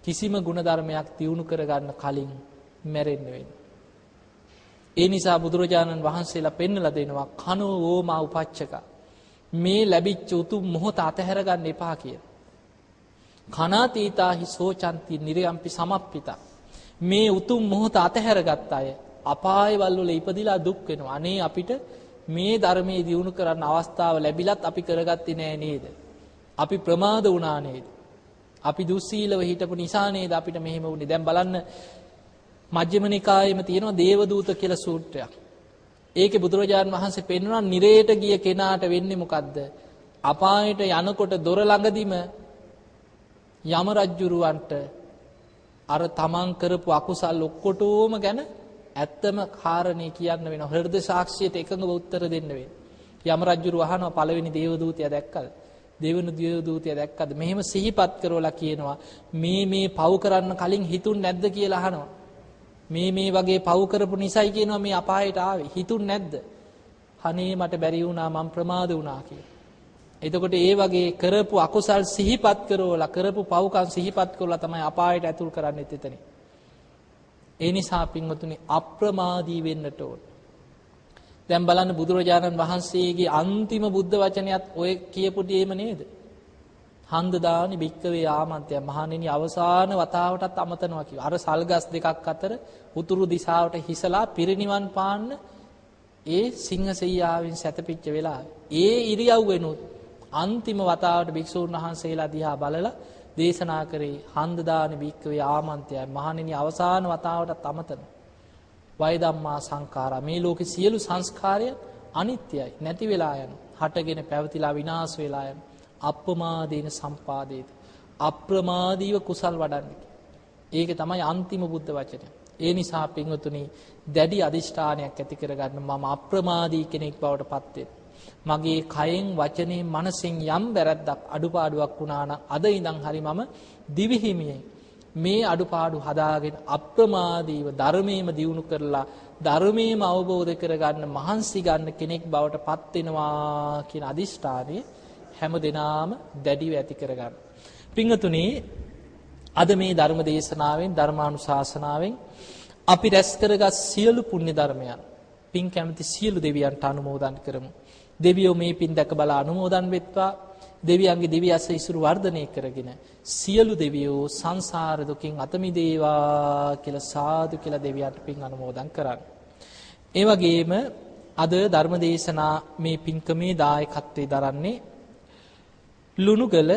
කිසිම ಗುಣධර්මයක් තියුණු කරගන්න කලින් මැරෙන්න වෙනවා. ඒ නිසා බුදුරජාණන් වහන්සේලා පෙන්නලා දෙනවා කනෝ ඕමා උපච්චක. මේ ලැබිච්ච උතුම් මොහොත අතහැර ගන්න එපා කියලා. කනාතීතාහි සෝචන්ති නිරයම්පි සමප්පිතා. මේ උතුම් මොහොත අතහැර ගත්ත අය අපායවල් වල ඉපදිලා දුක් වෙනවා. අනේ අපිට මේ ධර්මයේ දියුණු කරන්න අවස්ථාව ලැබිලත් අපි කරගත්තේ නෑ නේද? අපි ප්‍රමාද වුණා නේද? අපි දුස්සීලව හිටපු නිසා නේද අපිට මෙහෙම වුනේ. දැන් බලන්න මජ්ක්‍ධිම නිකායේම තියෙනවා දේවදූත කියලා සූත්‍රයක්. ඒකේ බුදුරජාණන් වහන්සේ පෙන්වනවා නිරේට ගිය කෙනාට වෙන්නේ මොකද්ද? අපායට යනකොට දොර ළඟදිම යම රජ්ජුරුවන්ට අර තමන් කරපු අකුසල් ඔක්කොටෝම ගැන ඇත්තම කාරණේ කියන්න වෙන හෘද සාක්ෂියට එකඟව උත්තර දෙන්න වෙන. යම රජ්ජුරුව අහනවා පළවෙනි දේවදූතයා දැක්කද? දෙවනු දේවදූතයා දැක්කද? මෙහෙම සිහිපත් කරවලා කියනවා මේ මේ පව් කරන්න කලින් හිතුන් නැද්ද කියලා අහනවා. මේ මේ වගේ පව් කරපු නිසයි කියනවා මේ අපායට ආවේ. හිතුන් නැද්ද? අනේ මට බැරි වුණා මම ප්‍රමාද වුණා කියලා. එතකොට ඒ වගේ කරපු අකුසල් සිහිපත් කරවලා කරපු පව්කම් සිහිපත් කරලා තමයි අපායට ඇතුල් කරන්නෙත් එතනින්. ඒ නිසා පින්වතුනි අප්‍රමාදී වෙන්නට ඕන. දැන් බලන්න බුදුරජාණන් වහන්සේගේ අන්තිම බුද්ධ වචනයත් ඔය කියපු දෙයම නේද? හන්දදානි භික්කවේ ආමන්ත්‍ය මහණෙනි අවසාන වතාවටත් අමතනවා කිව්වා. අර සල්ගස් දෙකක් අතර උතුරු දිශාවට හිසලා පිරිනිවන් පාන්න ඒ සිංහසෙයියාවෙන් සැතපිච්ච වෙලාවේ ඒ ඉරියව්වෙනුත් අන්තිම වතාවට භික්ෂූන් වහන්සේලා දිහා බලලා දේශනා කරේ හන්දදාන භික්කවේ ආමන්ත්‍යයි මහණෙනි අවසාන වතාවටත් අමතන. වයදම්මා සංඛාරා මේ ලෝකේ සියලු සංස්කාරය අනිත්‍යයි නැති වෙලා යන. හටගෙන පැවතිලා විනාශ වෙලා යන. අප්‍රමාදීන සම්පාදේත. අප්‍රමාදීව කුසල් වඩන්න. ඒක තමයි අන්තිම බුද්ධ වචනය. ඒ නිසා පින්වතුනි දැඩි අදිෂ්ඨානයක් ඇති කරගන්න මම අප්‍රමාදී කෙනෙක් බවට පත් වෙන්න. මගේ කයෙන් වචනේ මනසෙන් යම් වැරද්දක් අඩුපාඩුවක් වුණා නම් අද ඉඳන් හරි මම දිවිහිමියෙන් මේ අඩුපාඩු හදාගෙන අප්‍රමාදීව ධර්මයේම දියුණු කරලා ධර්මයේම අවබෝධ කරගන්න මහන්සි ගන්න කෙනෙක් බවට පත් වෙනවා කියන අදිෂ්ඨානය හැම දිනාම දැඩිව ඇති කරගන්න. පිංගතුනි අද මේ ධර්ම දේශනාවෙන් ධර්මානුශාසනාවෙන් අපි රැස් කරගත් සියලු පුණ්‍ය ධර්මයන් පින් කැමති සියලු දෙවියන්ට අනුමෝදන් කරමු. දෙවියෝ මේ පින් දැක බලා අනුමෝදන් වෙත්වා දෙවියන්ගේ දිව්‍ය ඇස ඉසුරු වර්ධනය කරගෙන සියලු දෙවියෝ සංසාර දුකින් අත මිදේවා කියලා සාදු කියලා දෙවියන්ට පින් අනුමෝදන් කරන්න. ඒ වගේම අද ධර්ම දේශනා මේ පින්කමේ දායකත්වයේ දරන්නේ ලුණුගල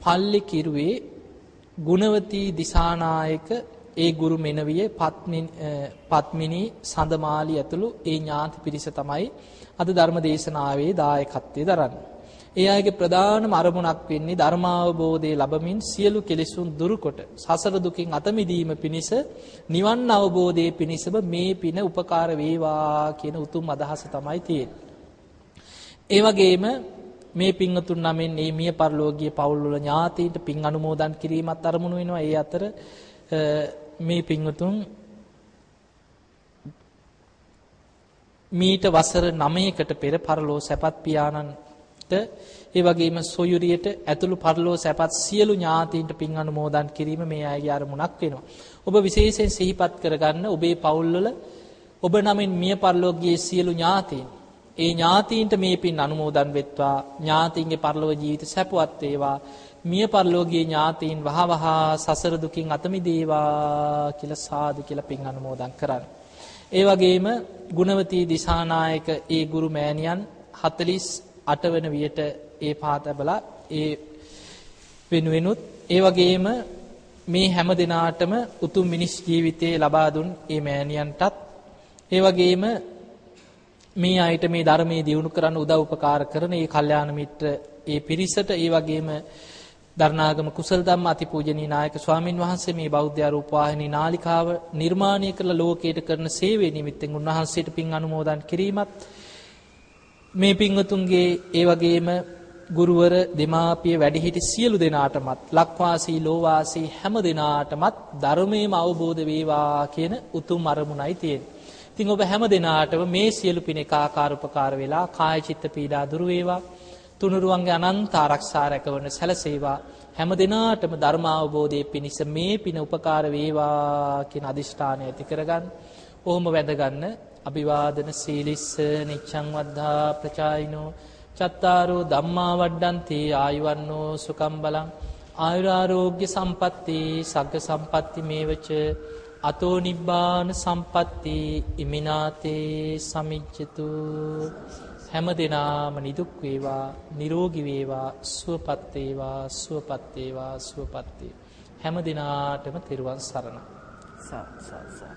පල්ලි කිරුවේ ගුණවතී දිසානායක ඒ ගුරු මෙනවිය පත්මිනී සඳමාලි ඇතුළු ඒ ඥාති පිරිස තමයි අද ධර්ම දේශනාවේ දායකත්වයේ දරන්නේ. ඒ අයගේ ප්‍රධානම අරමුණක් වෙන්නේ ධර්මාවබෝධය ලබමින් සියලු කෙලෙසුන් දුරුකොට සසර දුකින් අත මිදීම පිණිස නිවන් අවබෝධයේ පිණිසම මේ පින උපකාර වේවා කියන උතුම් අදහස තමයි තියෙන්නේ. ඒ වගේම මේ පින්වතුන් නමින් මේ මිය පරලෝකීය පවුල් වල ඥාතීන්ට පින් අනුමෝදන් කිරීමත් අරමුණු වෙනවා. ඒ අතර මේ පින්වතුන් මීට වසර 9කට පෙර පරලෝ සැපත් පියාණන්ට ඒ වගේම සොයුරියට ඇතුළු පරලෝ සැපත් සියලු ඥාතීන්ට පින් අනුමෝදන් කිරීම මේ අයගේ අරමුණක් වෙනවා. ඔබ විශේෂයෙන් සිහිපත් කරගන්න ඔබේ පවුල්වල ඔබ නමින් මිය පරලෝකයේ සියලු ඥාතීන් ඒ ඥාතීන්ට මේ පින් අනුමෝදන් වෙත්වා ඥාතීන්ගේ පරලෝක ජීවිත සැපවත් වේවා මිය පරලෝකීය ඥාතීන් වහවහා සසර දුකින් අත මිදේවා කියලා සාදු කියලා පින් අනුමෝදන් කරන්න. ඒ වගේම ගුණවතී දිසානායක ඒ ගුරු මෑණියන් 48 වෙනි වියට ඒ පාතබලා ඒ වෙනුවෙනුත් ඒ වගේම මේ හැම දිනාටම උතුම් මිනිස් ජීවිතේ ලබා දුන් ඒ මෑණියන්ටත්. ඒ වගේම මේ අයට මේ ධර්මයේ දියුණු කරන්න උදව් උපකාර කරන ඒ කල්යාණ මිත්‍ර ඒ පිරිසට ඒ වගේම දරණාගම කුසල ධම්ම අතිපූජනීය නායක ස්වාමින් වහන්සේ මේ බෞද්ධ රූපවාහිනී නාලිකාව නිර්මාණය කළ ලෝකයට කරන සේවය නිමිත්තෙන් උන්වහන්සේට පින් අනුමෝදන් කිරීමත් මේ පින්වතුන්ගේ ඒ වගේම ගුරුවර දෙමාපිය වැඩිහිටි සියලු දෙනාටමත් ලක්වාසී ලෝවාසී හැම දෙනාටමත් ධර්මයේම අවබෝධ වේවා කියන උතුම් අරමුණයි තියෙන්නේ. ඉතින් ඔබ හැම දෙනාටම මේ සියලු පින එකාකාර උපකාර වෙලා කාය චිත්ත පීඩා දුරු වේවා. තුනුරුවන්ගේ අනන්ත ආරක්ෂා රැකවන සැලසේවා. හැම දිනාටම ධර්ම අවබෝධයේ පිණිස මේ පින උපකාර වේවා කියන අදිෂ්ඨානය ඇති කරගන්න. ඔහොම වැදගන්න අභිවාදන සීලිස්ස නිච්ඡං වද්ධා ප්‍රචායිනෝ චත්තාරෝ ධම්මා වඩ්ඩන්ති ආයුවන්නෝ සුකම් බලං ආයුරාරෝග්‍ය සම්පatti සග්ග සම්පatti මේවච අතෝ නිබ්බාන සම්පatti ඉමිනාතේ සමිච්ඡතු හැම දිනාම නිදුක් වේවා නිරෝගී වේවා සුවපත් වේවා සුවපත් වේවා සුවපත් වේවා හැම දිනාටම තෙරුවන් සරණයි. සා සා සා